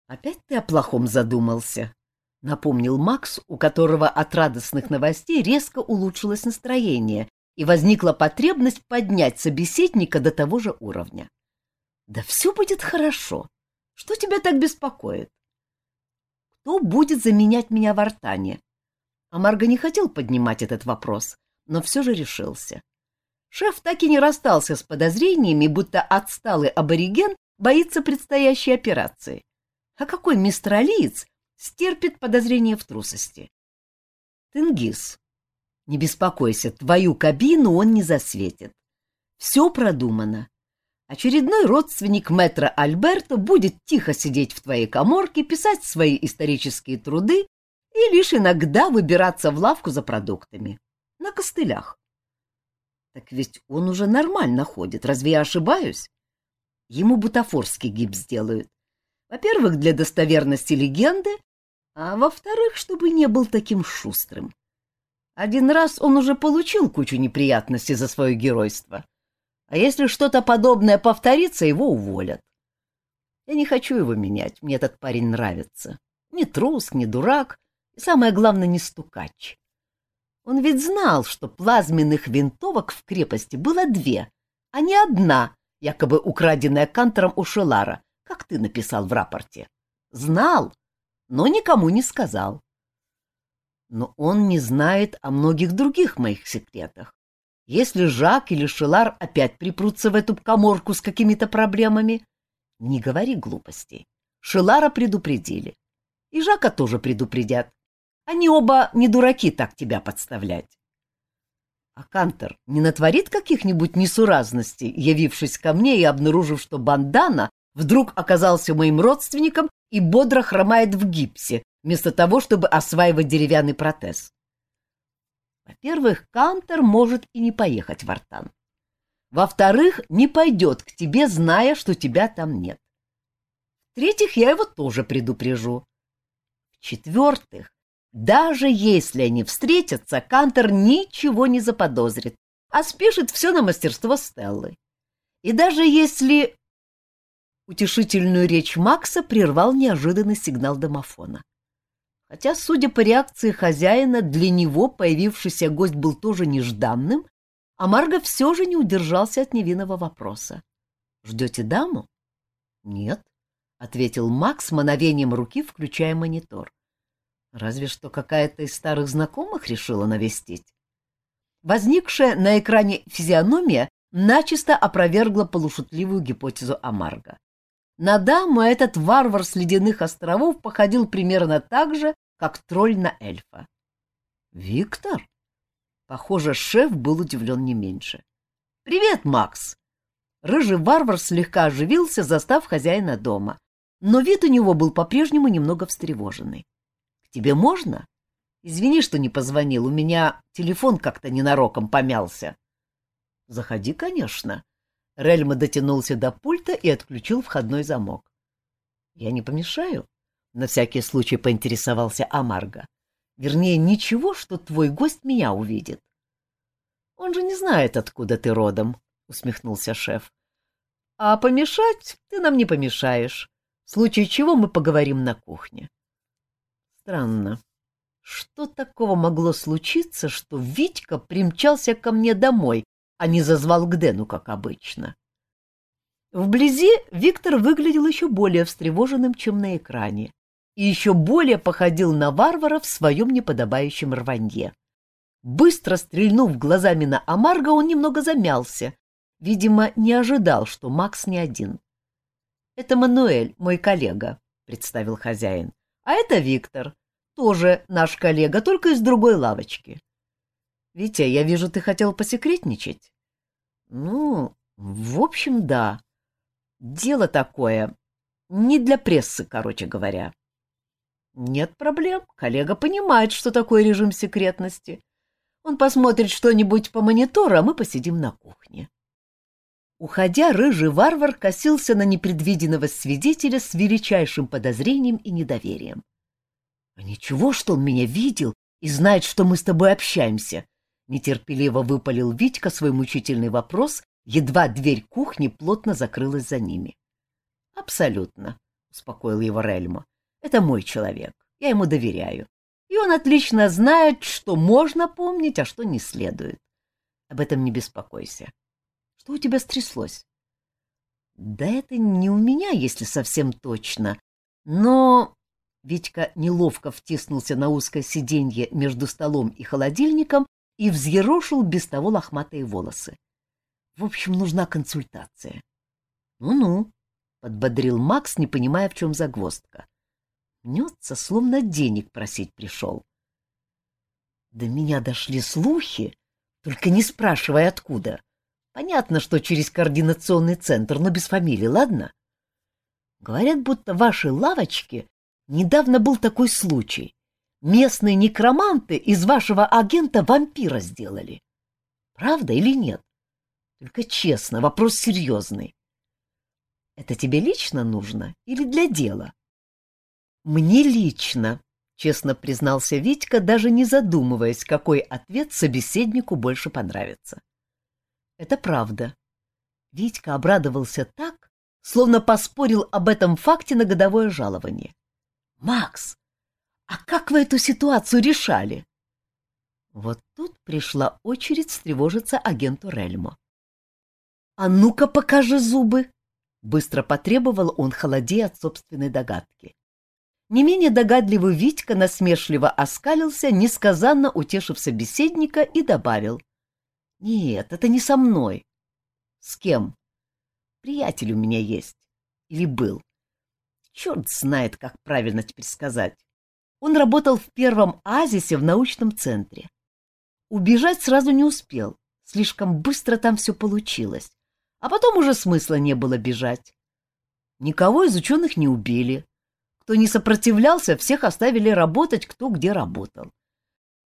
«Опять ты о плохом задумался», — напомнил Макс, у которого от радостных новостей резко улучшилось настроение и возникла потребность поднять собеседника до того же уровня. «Да все будет хорошо. Что тебя так беспокоит? Кто будет заменять меня в Артане?» А Марго не хотел поднимать этот вопрос, но все же решился. Шеф так и не расстался с подозрениями, будто отсталый абориген боится предстоящей операции. А какой мистралиец стерпит подозрение в трусости? Тенгиз, не беспокойся, твою кабину он не засветит. Все продумано. Очередной родственник мэтра Альберто будет тихо сидеть в твоей коморке, писать свои исторические труды и лишь иногда выбираться в лавку за продуктами. На костылях. Так ведь он уже нормально ходит, разве я ошибаюсь? Ему бутафорский гипс сделают. Во-первых, для достоверности легенды, а во-вторых, чтобы не был таким шустрым. Один раз он уже получил кучу неприятностей за свое геройство. А если что-то подобное повторится, его уволят. Я не хочу его менять, мне этот парень нравится. Ни трус, ни дурак, и самое главное, не стукач. Он ведь знал, что плазменных винтовок в крепости было две, а не одна, якобы украденная Кантором у Шелара, как ты написал в рапорте. Знал, но никому не сказал. Но он не знает о многих других моих секретах. Если Жак или Шелар опять припрутся в эту коморку с какими-то проблемами, не говори глупостей. Шелара предупредили. И Жака тоже предупредят. Они оба не дураки так тебя подставлять. А Кантер не натворит каких-нибудь несуразностей, явившись ко мне и обнаружив, что бандана вдруг оказался моим родственником и бодро хромает в гипсе, вместо того, чтобы осваивать деревянный протез. Во-первых, Кантер может и не поехать в Артан. Во-вторых, не пойдет к тебе, зная, что тебя там нет. В-третьих, я его тоже предупрежу. В-четвертых, даже если они встретятся, Кантер ничего не заподозрит, а спишет все на мастерство Стеллы. И даже если... Утешительную речь Макса прервал неожиданный сигнал домофона. Хотя, судя по реакции хозяина, для него появившийся гость был тоже нежданным, а Марго все же не удержался от невинного вопроса. «Ждете даму?» «Нет», — ответил Макс мановением руки, включая монитор. Разве что какая-то из старых знакомых решила навестить. Возникшая на экране физиономия начисто опровергла полушутливую гипотезу Амарго. На даму этот варвар с ледяных островов походил примерно так же, как тролль на эльфа. «Виктор?» Похоже, шеф был удивлен не меньше. «Привет, Макс!» Рыжий варвар слегка оживился, застав хозяина дома, но вид у него был по-прежнему немного встревоженный. — К тебе можно? Извини, что не позвонил, у меня телефон как-то ненароком помялся. — Заходи, конечно. Рельма дотянулся до пульта и отключил входной замок. — Я не помешаю? — на всякий случай поинтересовался Амарго. — Вернее, ничего, что твой гость меня увидит. — Он же не знает, откуда ты родом, — усмехнулся шеф. — А помешать ты нам не помешаешь в случае чего мы поговорим на кухне. Странно. Что такого могло случиться, что Витька примчался ко мне домой, а не зазвал к Дэну, как обычно? Вблизи Виктор выглядел еще более встревоженным, чем на экране, и еще более походил на варвара в своем неподобающем рванье. Быстро стрельнув глазами на Амарго, он немного замялся. Видимо, не ожидал, что Макс не один. Это Мануэль, мой коллега, представил хозяин. А это Виктор, тоже наш коллега, только из другой лавочки. Витя, я вижу, ты хотел посекретничать. Ну, в общем, да. Дело такое, не для прессы, короче говоря. Нет проблем, коллега понимает, что такое режим секретности. Он посмотрит что-нибудь по монитору, а мы посидим на кухне. Уходя, рыжий варвар косился на непредвиденного свидетеля с величайшим подозрением и недоверием. — А ничего, что он меня видел и знает, что мы с тобой общаемся? — нетерпеливо выпалил Витька свой мучительный вопрос, едва дверь кухни плотно закрылась за ними. — Абсолютно, — успокоил его Рельмо. — Это мой человек, я ему доверяю. И он отлично знает, что можно помнить, а что не следует. Об этом не беспокойся. Что у тебя стряслось? Да это не у меня, если совсем точно. Но... Витька неловко втиснулся на узкое сиденье между столом и холодильником и взъерошил без того лохматые волосы. В общем, нужна консультация. Ну-ну, подбодрил Макс, не понимая, в чем загвоздка. Мнется, словно денег просить пришел. До меня дошли слухи, только не спрашивай, откуда, Понятно, что через координационный центр, но без фамилии, ладно? Говорят, будто в вашей лавочке недавно был такой случай. Местные некроманты из вашего агента вампира сделали. Правда или нет? Только честно, вопрос серьезный. Это тебе лично нужно или для дела? Мне лично, честно признался Витька, даже не задумываясь, какой ответ собеседнику больше понравится. Это правда. Витька обрадовался так, словно поспорил об этом факте на годовое жалование. «Макс, а как вы эту ситуацию решали?» Вот тут пришла очередь встревожиться агенту Рельмо. «А ну-ка покажи зубы!» — быстро потребовал он, холодея от собственной догадки. Не менее догадливый Витька насмешливо оскалился, несказанно утешив собеседника, и добавил. Нет, это не со мной. С кем? Приятель у меня есть. Или был. Черт знает, как правильно теперь сказать. Он работал в первом азисе в научном центре. Убежать сразу не успел. Слишком быстро там все получилось. А потом уже смысла не было бежать. Никого из ученых не убили. Кто не сопротивлялся, всех оставили работать, кто где работал.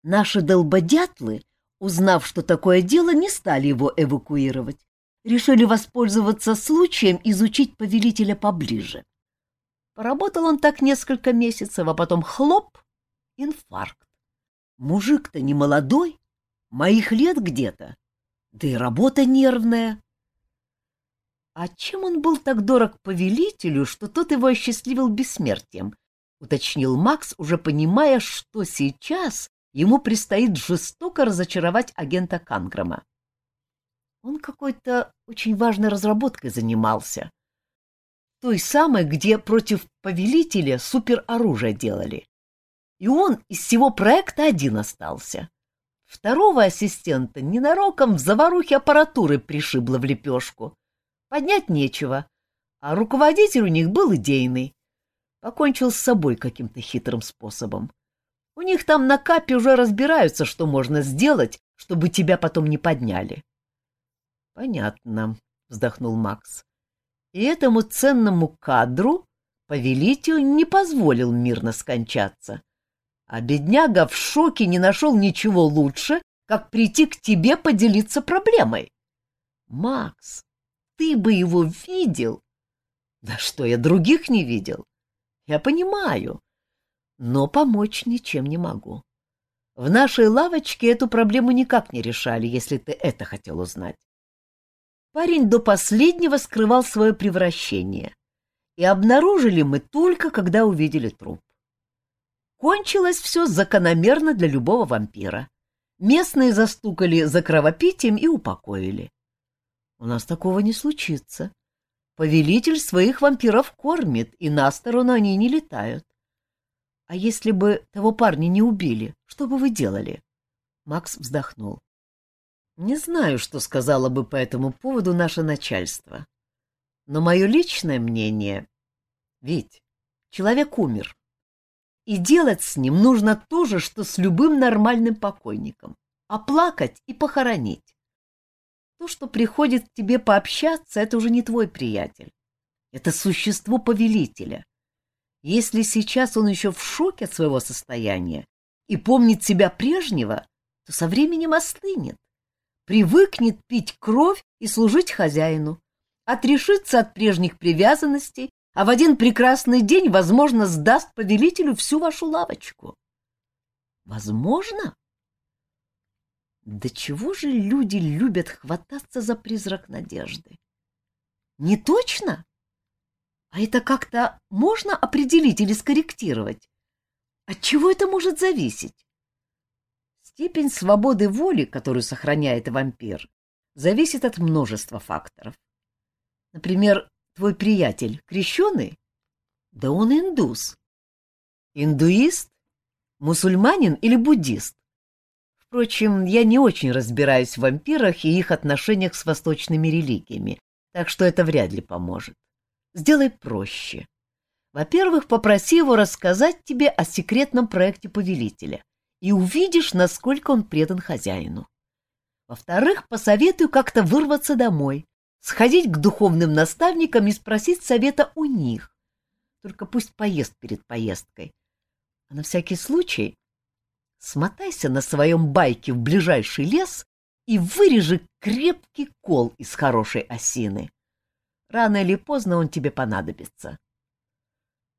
Наши долбодятлы Узнав, что такое дело, не стали его эвакуировать. Решили воспользоваться случаем изучить повелителя поближе. Поработал он так несколько месяцев, а потом хлоп — инфаркт. Мужик-то не молодой, моих лет где-то, да и работа нервная. А чем он был так дорог повелителю, что тот его осчастливил бессмертием? — уточнил Макс, уже понимая, что сейчас ему предстоит жестоко разочаровать агента Канграма. Он какой-то очень важной разработкой занимался. Той самой, где против повелителя супероружие делали. И он из всего проекта один остался. Второго ассистента ненароком в заварухе аппаратуры пришибло в лепешку. Поднять нечего. А руководитель у них был идейный. Покончил с собой каким-то хитрым способом. У них там на капе уже разбираются, что можно сделать, чтобы тебя потом не подняли. — Понятно, — вздохнул Макс. И этому ценному кадру повелитель не позволил мирно скончаться. А бедняга в шоке не нашел ничего лучше, как прийти к тебе поделиться проблемой. Макс, ты бы его видел. Да что, я других не видел. Я понимаю, но помочь ничем не могу. В нашей лавочке эту проблему никак не решали, если ты это хотел узнать. Парень до последнего скрывал свое превращение, и обнаружили мы только, когда увидели труп. Кончилось все закономерно для любого вампира. Местные застукали за кровопитием и упокоили. У нас такого не случится. Повелитель своих вампиров кормит, и на сторону они не летают. А если бы того парня не убили, что бы вы делали? Макс вздохнул. Не знаю, что сказала бы по этому поводу наше начальство. Но мое личное мнение... Ведь человек умер. И делать с ним нужно то же, что с любым нормальным покойником — оплакать и похоронить. То, что приходит к тебе пообщаться, это уже не твой приятель. Это существо повелителя. Если сейчас он еще в шоке от своего состояния и помнит себя прежнего, то со временем остынет, привыкнет пить кровь и служить хозяину, отрешится от прежних привязанностей а в один прекрасный день, возможно, сдаст повелителю всю вашу лавочку. Возможно? Да чего же люди любят хвататься за призрак надежды? Не точно? А это как-то можно определить или скорректировать? От чего это может зависеть? Степень свободы воли, которую сохраняет вампир, зависит от множества факторов. Например, Твой приятель крещеный? Да он индус. Индуист? Мусульманин или буддист? Впрочем, я не очень разбираюсь в вампирах и их отношениях с восточными религиями, так что это вряд ли поможет. Сделай проще. Во-первых, попроси его рассказать тебе о секретном проекте повелителя, и увидишь, насколько он предан хозяину. Во-вторых, посоветую как-то вырваться домой, сходить к духовным наставникам и спросить совета у них. Только пусть поест перед поездкой. А на всякий случай смотайся на своем байке в ближайший лес и вырежи крепкий кол из хорошей осины. Рано или поздно он тебе понадобится.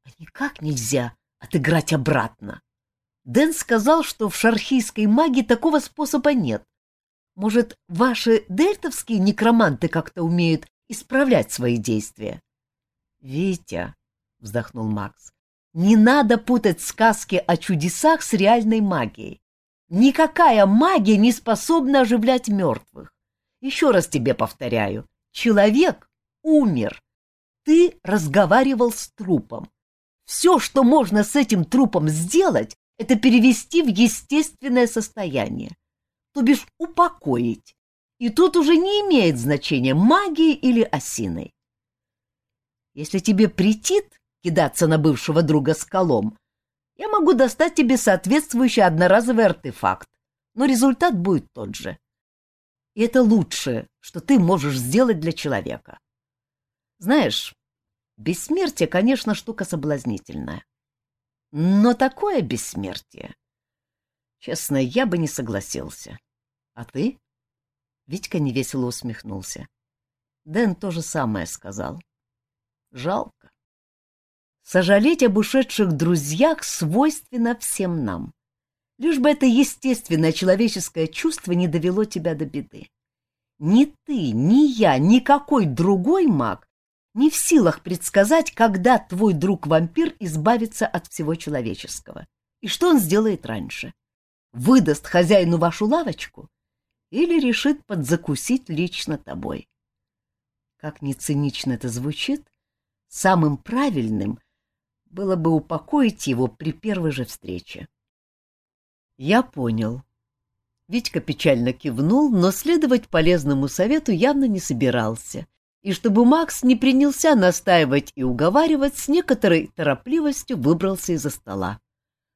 А никак нельзя отыграть обратно. Дэн сказал, что в шархийской магии такого способа нет, может, ваши дельтовские некроманты как-то умеют исправлять свои действия? — Витя, — вздохнул Макс, — не надо путать сказки о чудесах с реальной магией. Никакая магия не способна оживлять мертвых. Еще раз тебе повторяю, человек умер. Ты разговаривал с трупом. Все, что можно с этим трупом сделать, это перевести в естественное состояние то бишь упокоить, и тут уже не имеет значения магии или осиной. Если тебе претит кидаться на бывшего друга скалом, я могу достать тебе соответствующий одноразовый артефакт, но результат будет тот же. И это лучшее, что ты можешь сделать для человека. Знаешь, бессмертие, конечно, штука соблазнительная. Но такое бессмертие... Честно, я бы не согласился. А ты? Витька невесело усмехнулся. Дэн то же самое сказал. Жалко. Сожалеть об ушедших друзьях свойственно всем нам. Лишь бы это естественное человеческое чувство не довело тебя до беды. Ни ты, ни я, никакой другой маг не в силах предсказать, когда твой друг-вампир избавится от всего человеческого. И что он сделает раньше? Выдаст хозяину вашу лавочку или решит подзакусить лично тобой. Как ни цинично это звучит, самым правильным было бы упокоить его при первой же встрече. Я понял. Витька печально кивнул, но следовать полезному совету явно не собирался и чтобы Макс не принялся настаивать и уговаривать, с некоторой торопливостью выбрался из-за стола.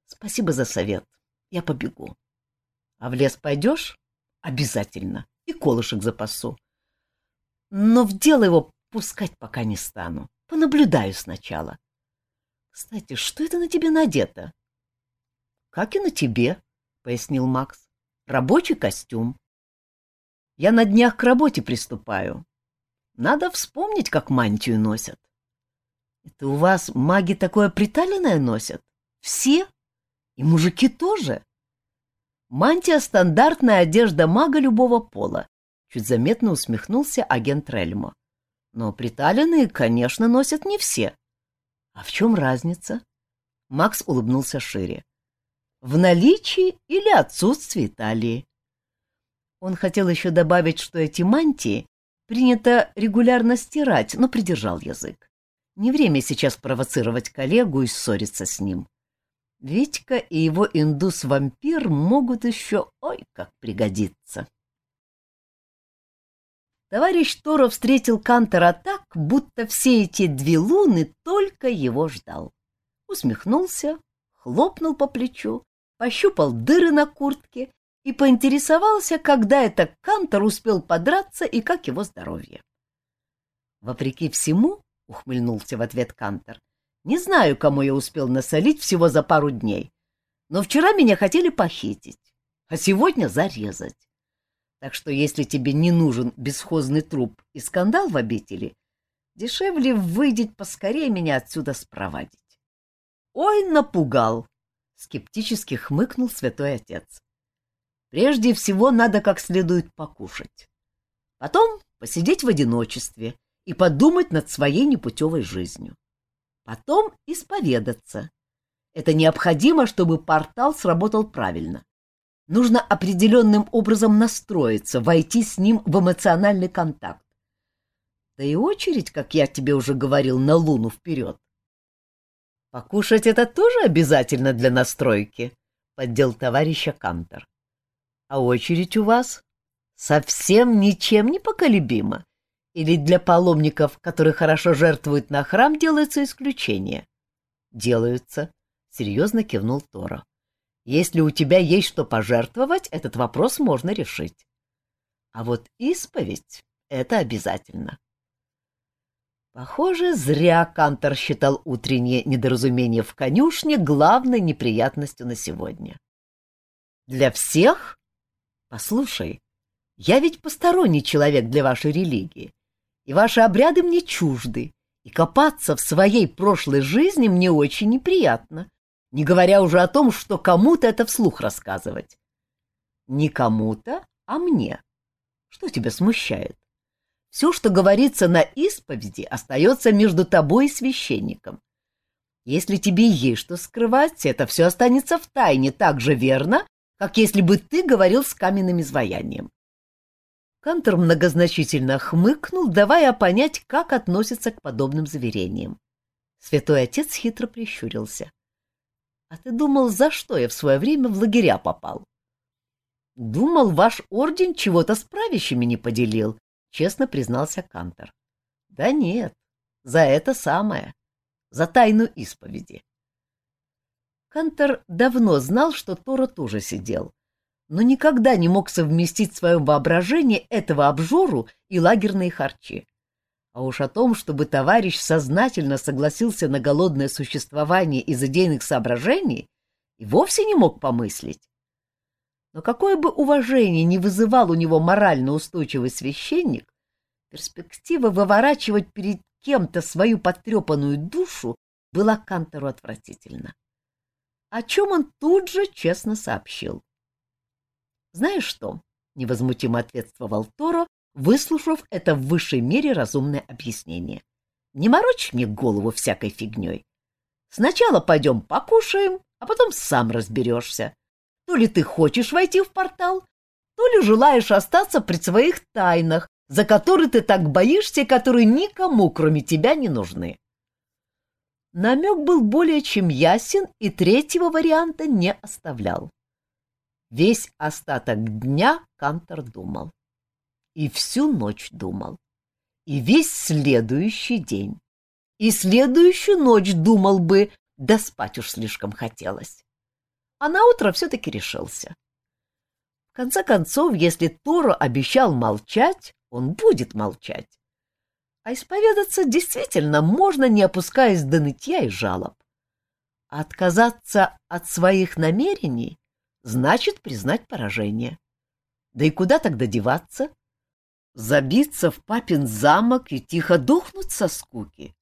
Спасибо за совет. Я побегу. А в лес пойдешь? Обязательно. И колышек запасу. Но в дело его пускать пока не стану. Понаблюдаю сначала. Кстати, что это на тебе надето? — Как и на тебе, — пояснил Макс. — Рабочий костюм. Я на днях к работе приступаю. Надо вспомнить, как мантию носят. Это у вас маги такое приталенное носят? Все? И мужики тоже? Мантия — стандартная одежда мага любого пола. Чуть заметно усмехнулся агент Рельмо. Но приталенные, конечно, носят не все. А в чем разница? Макс улыбнулся шире. В наличии или отсутствии талии. Он хотел еще добавить, что эти мантии принято регулярно стирать, но придержал язык. Не время сейчас провоцировать коллегу и ссориться с ним. Витька и его индус-вампир могут еще ой как пригодиться. Товарищ Торо встретил Кантора так, будто все эти две луны только его ждал. Усмехнулся, хлопнул по плечу, пощупал дыры на куртке и поинтересовался, когда это Кантор успел подраться и как его здоровье. Вопреки всему, — ухмыльнулся в ответ Кантор, — не знаю, кому я успел насолить всего за пару дней, но вчера меня хотели похитить, а сегодня зарезать. Так что если тебе не нужен бесхозный труп и скандал в обители, дешевле выйдет поскорее меня отсюда спровадить. — Ой, напугал! — скептически хмыкнул святой отец. — Прежде всего надо как следует покушать. Потом посидеть в одиночестве и подумать над своей непутевой жизнью. Потом исповедаться. Это необходимо, чтобы портал сработал правильно. Нужно определенным образом настроиться, войти с ним в эмоциональный контакт. Да и очередь, как я тебе уже говорил, на луну вперед. Покушать это тоже обязательно для настройки, поддел товарища Кантор. А очередь у вас совсем ничем не поколебима? Или для паломников, которые хорошо жертвуют на храм, делаются исключения? Делаются, серьезно кивнул Торо. Если у тебя есть что пожертвовать, этот вопрос можно решить. А вот исповедь — это обязательно. Похоже, зря Кантор считал утреннее недоразумение в конюшне главной неприятностью на сегодня. Для всех? Послушай, я ведь посторонний человек для вашей религии, и ваши обряды мне чужды, и копаться в своей прошлой жизни мне очень неприятно не говоря уже о том, что кому-то это вслух рассказывать. Не кому-то, а мне. Что тебя смущает? Все, что говорится на исповеди, остается между тобой и священником. Если тебе есть что скрывать, это все останется в тайне так же верно, как если бы ты говорил с каменным изваянием. Кантор многозначительно хмыкнул, давая понять, как относится к подобным заверениям. Святой отец хитро прищурился. А ты думал, за что я в свое время в лагеря попал? Думал, ваш орден чего-то с правящими не поделил, честно признался Кантор. Да нет, за это самое, за тайну исповеди. Кантор давно знал, что Тора тоже сидел, но никогда не мог совместить в своем воображении этого обжору и лагерные харчи. А уж о том, чтобы товарищ сознательно согласился на голодное существование из идейных соображений, и вовсе не мог помыслить. Но какое бы уважение не вызывал у него морально устойчивый священник, перспектива выворачивать перед кем-то свою потрепанную душу была Кантору отвратительна. О чем он тут же честно сообщил. «Знаешь что?» — невозмутимо ответствовал Торо, выслушав это в высшей мере разумное объяснение. Не морочь мне голову всякой фигней. Сначала пойдем покушаем, а потом сам разберешься. То ли ты хочешь войти в портал, то ли желаешь остаться при своих тайнах, за которые ты так боишься и которые никому, кроме тебя, не нужны. Намек был более чем ясен и третьего варианта не оставлял. Весь остаток дня Кантор думал и всю ночь думал. и весь следующий день. И следующую ночь думал бы, да спать уж слишком хотелось. А на утро все-таки решился. В конце концов, если Торо обещал молчать, он будет молчать. А исповедаться действительно можно, не опускаясь до нытья и жалоб. А отказаться от своих намерений значит признать поражение. Да и куда тогда деваться? Забиться в папин замок и тихо дохнуть со скуки?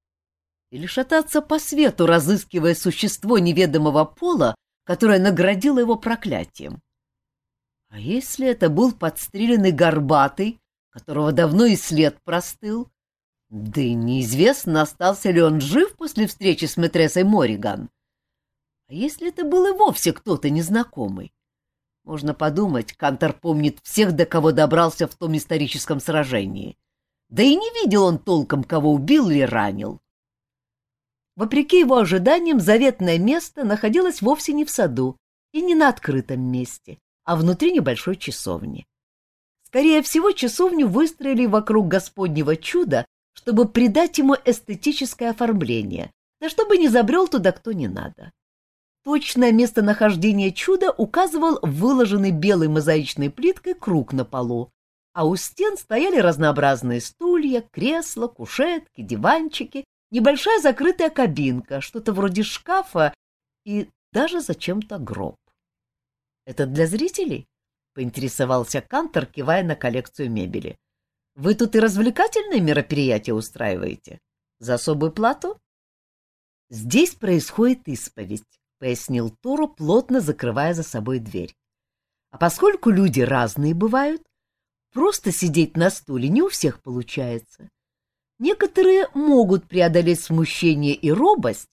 Или шататься по свету, разыскивая существо неведомого пола, которое наградило его проклятием? А если это был подстреленный горбатый, которого давно и след простыл, да и неизвестно, остался ли он жив после встречи с мэтресой Мориган. А если это был и вовсе кто-то незнакомый? Можно подумать, Кантор помнит всех, до кого добрался в том историческом сражении. Да и не видел он толком, кого убил или ранил. Вопреки его ожиданиям, заветное место находилось вовсе не в саду и не на открытом месте, а внутри небольшой часовни. Скорее всего, часовню выстроили вокруг Господнего чуда чтобы придать ему эстетическое оформление, да чтобы не забрел туда кто не надо. Точное местонахождение чуда указывал выложенный белой мозаичной плиткой круг на полу, а у стен стояли разнообразные стулья, кресла, кушетки, диванчики, небольшая закрытая кабинка, что-то вроде шкафа и даже зачем-то гроб. «Это для зрителей?» — поинтересовался Кантор, кивая на коллекцию мебели. Вы тут и развлекательные мероприятия устраиваете? За особую плату? Здесь происходит исповедь, пояснил Тору, плотно закрывая за собой дверь. А поскольку люди разные бывают, просто сидеть на стуле не у всех получается. Некоторые могут преодолеть смущение и робость,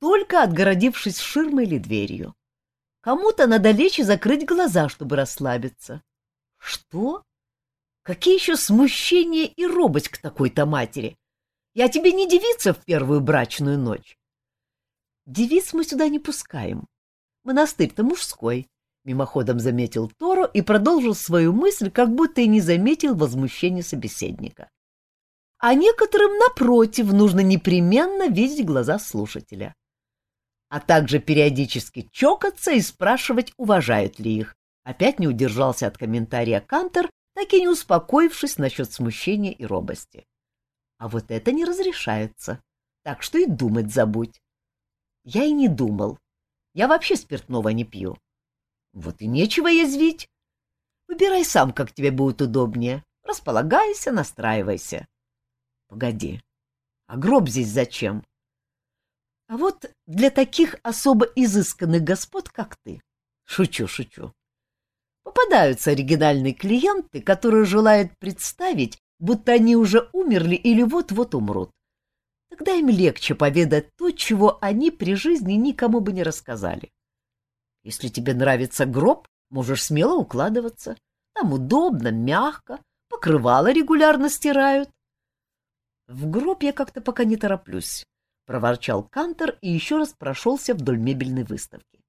только отгородившись ширмой или дверью. Кому-то надо лечь и закрыть глаза, чтобы расслабиться. Что? Какие еще смущения и робость к такой-то матери? Я тебе не девица в первую брачную ночь. Девиц мы сюда не пускаем. Монастырь-то мужской, — мимоходом заметил Торо и продолжил свою мысль, как будто и не заметил возмущения собеседника. А некоторым, напротив, нужно непременно видеть глаза слушателя, а также периодически чокаться и спрашивать, уважают ли их. Опять не удержался от комментария Кантер так и не успокоившись насчет смущения и робости. А вот это не разрешается, так что и думать забудь. Я и не думал. Я вообще спиртного не пью. Вот и нечего язвить. Выбирай сам, как тебе будет удобнее. Располагайся, настраивайся. Погоди, а гроб здесь зачем? А вот для таких особо изысканных господ, как ты. Шучу, шучу. Попадаются оригинальные клиенты, которые желают представить, будто они уже умерли или вот-вот умрут. Тогда им легче поведать то, чего они при жизни никому бы не рассказали. Если тебе нравится гроб, можешь смело укладываться. Там удобно, мягко, покрывало регулярно стирают. В гроб я как-то пока не тороплюсь, — проворчал Кантор и еще раз прошелся вдоль мебельной выставки.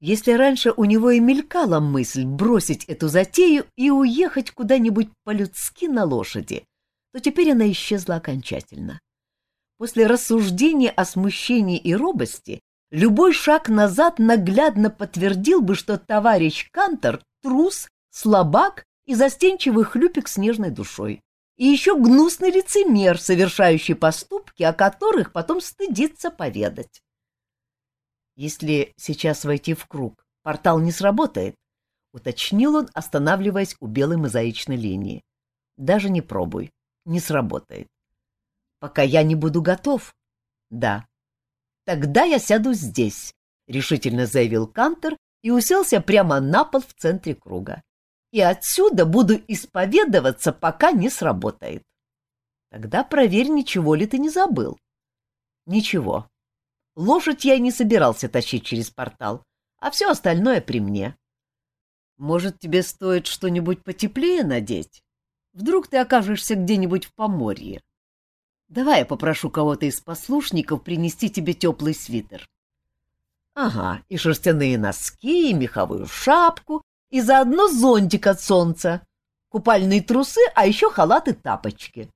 Если раньше у него и мелькала мысль бросить эту затею и уехать куда-нибудь по-людски на лошади, то теперь она исчезла окончательно. После рассуждения о смущении и робости любой шаг назад наглядно подтвердил бы, что товарищ Кантор — трус, слабак и застенчивый хлюпик с нежной душой. И еще гнусный лицемер, совершающий поступки, о которых потом стыдится поведать. Если сейчас войти в круг, портал не сработает, уточнил он, останавливаясь у белой мозаичной линии. Даже не пробуй, не сработает. Пока я не буду готов. Да. Тогда я сяду здесь, решительно заявил Кантер и уселся прямо на пол в центре круга. И отсюда буду исповедоваться, пока не сработает. Тогда проверь, ничего ли ты не забыл. Ничего. Лошадь я и не собирался тащить через портал, а все остальное при мне. Может, тебе стоит что-нибудь потеплее надеть? Вдруг ты окажешься где-нибудь в Поморье. Давай я попрошу кого-то из послушников принести тебе теплый свитер. Ага, и шерстяные носки, и меховую шапку, и заодно зонтик от солнца, купальные трусы, а еще халат и тапочки.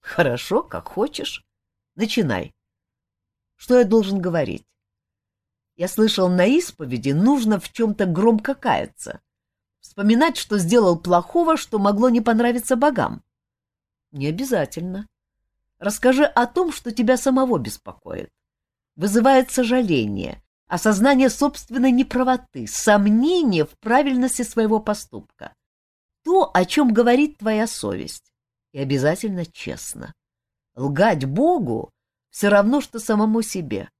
Хорошо, как хочешь. Начинай. Что я должен говорить? Я слышал, на исповеди нужно в чем-то громко каяться. Вспоминать, что сделал плохого, что могло не понравиться богам. Не обязательно. Расскажи о том, что тебя самого беспокоит. Вызывает сожаление, осознание собственной неправоты, сомнение в правильности своего поступка. То, о чем говорит твоя совесть. И обязательно честно. Лгать Богу все равно, что самому себе.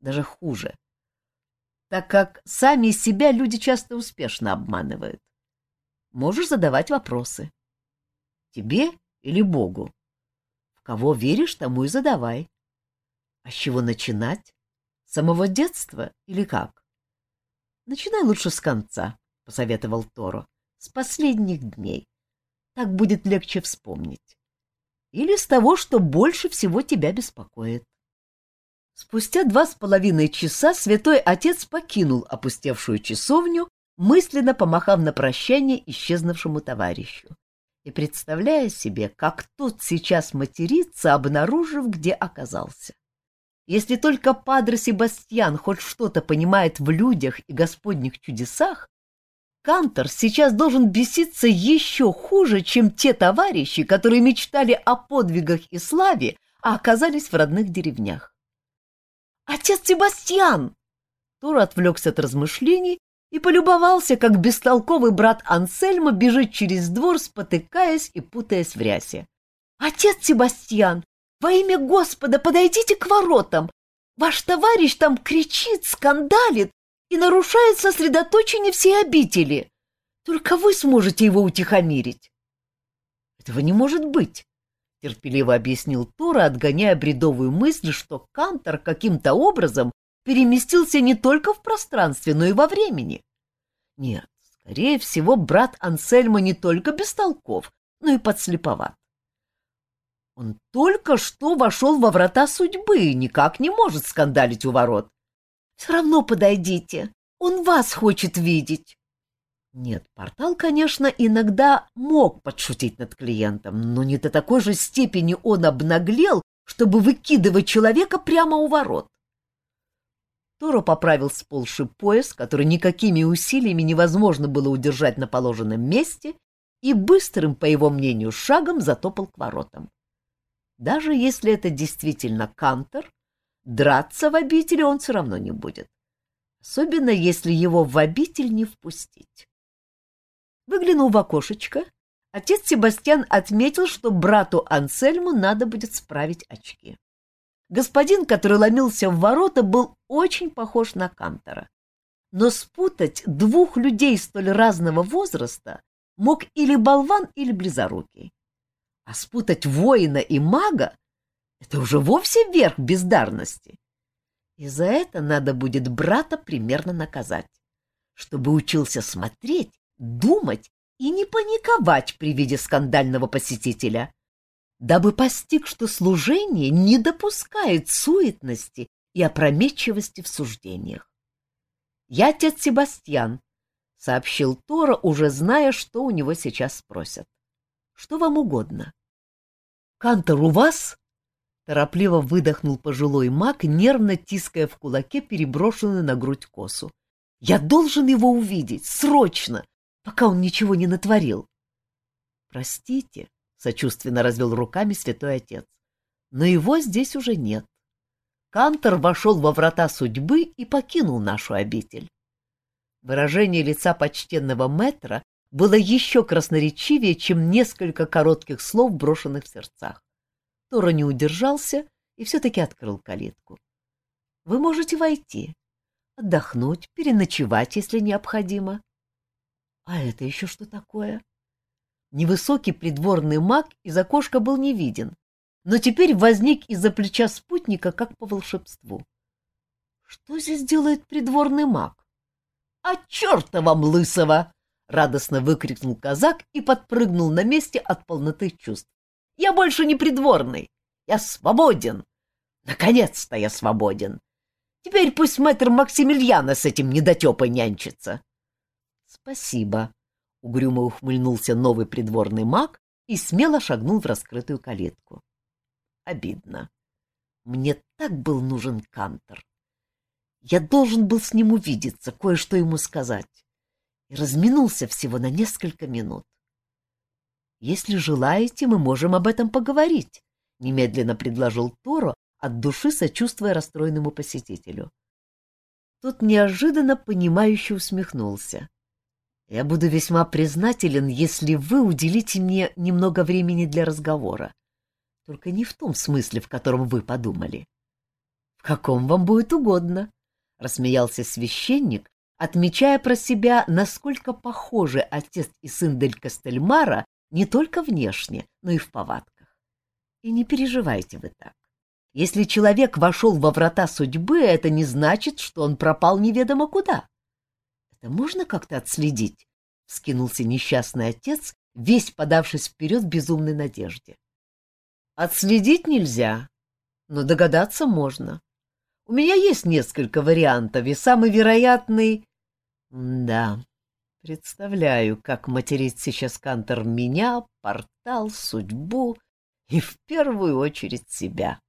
Даже хуже. Так как сами себя люди часто успешно обманывают. Можешь задавать вопросы. Тебе или Богу? В кого веришь, тому и задавай. А с чего начинать? С самого детства или как? Начинай лучше с конца, — посоветовал Торо, — с последних дней. Так будет легче вспомнить. Или с того, что больше всего тебя беспокоит. Спустя два с половиной часа святой отец покинул опустевшую часовню, мысленно помахав на прощание исчезнувшему товарищу и представляя себе, как тот сейчас матерится, обнаружив, где оказался. Если только Падре Себастьян хоть что-то понимает в людях и господних чудесах, Кантор сейчас должен беситься еще хуже, чем те товарищи, которые мечтали о подвигах и славе, а оказались в родных деревнях. «Отец Себастьян!» Тур отвлекся от размышлений и полюбовался, как бестолковый брат Ансельма бежит через двор, спотыкаясь и путаясь в рясе. «Отец Себастьян, во имя Господа подойдите к воротам! Ваш товарищ там кричит, скандалит и нарушает сосредоточение всей обители. Только вы сможете его утихомирить». «Этого не может быть», — терпеливо объяснил Тора, отгоняя бредовую мысль, что Кантор каким-то образом переместился не только в пространстве, но и во времени. Нет, скорее всего, брат Ансельма не только бестолков, но и подслеповат. Он только что вошел во врата судьбы и никак не может скандалить у ворот. Все равно подойдите, он вас хочет видеть. Нет, портал, конечно, иногда мог подшутить над клиентом, но не до такой же степени он обнаглел, чтобы выкидывать человека прямо у ворот. Торо поправил сползший пояс, который никакими усилиями невозможно было удержать на положенном месте, и быстрым, по его мнению, шагом затопал к воротам. Даже если это действительно Кантор, драться в обители он все равно не будет, особенно если его в обитель не впустить. Выглянув в окошечко, отец Себастьян отметил, что брату Ансельму надо будет справить очки. Господин, который ломился в ворота, был очень похож на Кантора. Но спутать двух людей столь разного возраста мог или болван, или близорукий. А спутать воина и мага — это уже вовсе верх бездарности. И за это надо будет брата примерно наказать, чтобы учился смотреть, думать и не паниковать при виде скандального посетителя дабы постиг, что служение не допускает суетности и опрометчивости в суждениях. «Я отец Себастьян», — сообщил Тора, уже зная, что у него сейчас спросят. «Что вам угодно?» «Кантор у вас?» — торопливо выдохнул пожилой маг, нервно тиская в кулаке переброшенную на грудь косу. «Я должен его увидеть, срочно, пока он ничего не натворил». «Простите», сочувственно развел руками святой отец. Но его здесь уже нет. Кантор вошел во врата судьбы и покинул нашу обитель. Выражение лица почтенного метра было еще красноречивее, чем несколько коротких слов, брошенных в сердцах. Тора не удержался и все-таки открыл калитку. — Вы можете войти, отдохнуть, переночевать, если необходимо. — А это еще что такое? Невысокий придворный маг из окошка был не виден, но теперь возник из-за плеча спутника, как по волшебству. Что здесь делает придворный маг? — А черта вам лысого! — радостно выкрикнул казак и подпрыгнул на месте от полноты чувств. — Я больше не придворный! Я свободен! Наконец-то я свободен! Теперь пусть мэтр Максимилиана с этим недотепой нянчится! — Спасибо! Угрюмо ухмыльнулся новый придворный маг и смело шагнул в раскрытую калитку. обидно. Мне так был нужен Кантор. Я должен был с ним увидеться, кое-что ему сказать. И разминулся всего на несколько минут. Если желаете, мы можем об этом поговорить, — немедленно предложил Торо, от души сочувствуя расстроенному посетителю. Тот неожиданно понимающе усмехнулся. Я буду весьма признателен, если вы уделите мне немного времени для разговора. Только не в том смысле, в котором вы подумали. — В каком вам будет угодно, — рассмеялся священник, отмечая про себя, насколько похожи отец и сын Дель Кастельмара не только внешне, но и в повадках. И не переживайте вы так. Если человек вошел во врата судьбы, это не значит, что он пропал неведомо куда. Это можно как-то отследить? — скинулся несчастный отец, весь подавшись вперед в безумной надежде. — Отследить нельзя, но догадаться можно. У меня есть несколько вариантов, и самый вероятный... Да, представляю, как материт сейчас Кантор меня, портал, судьбу и в первую очередь себя.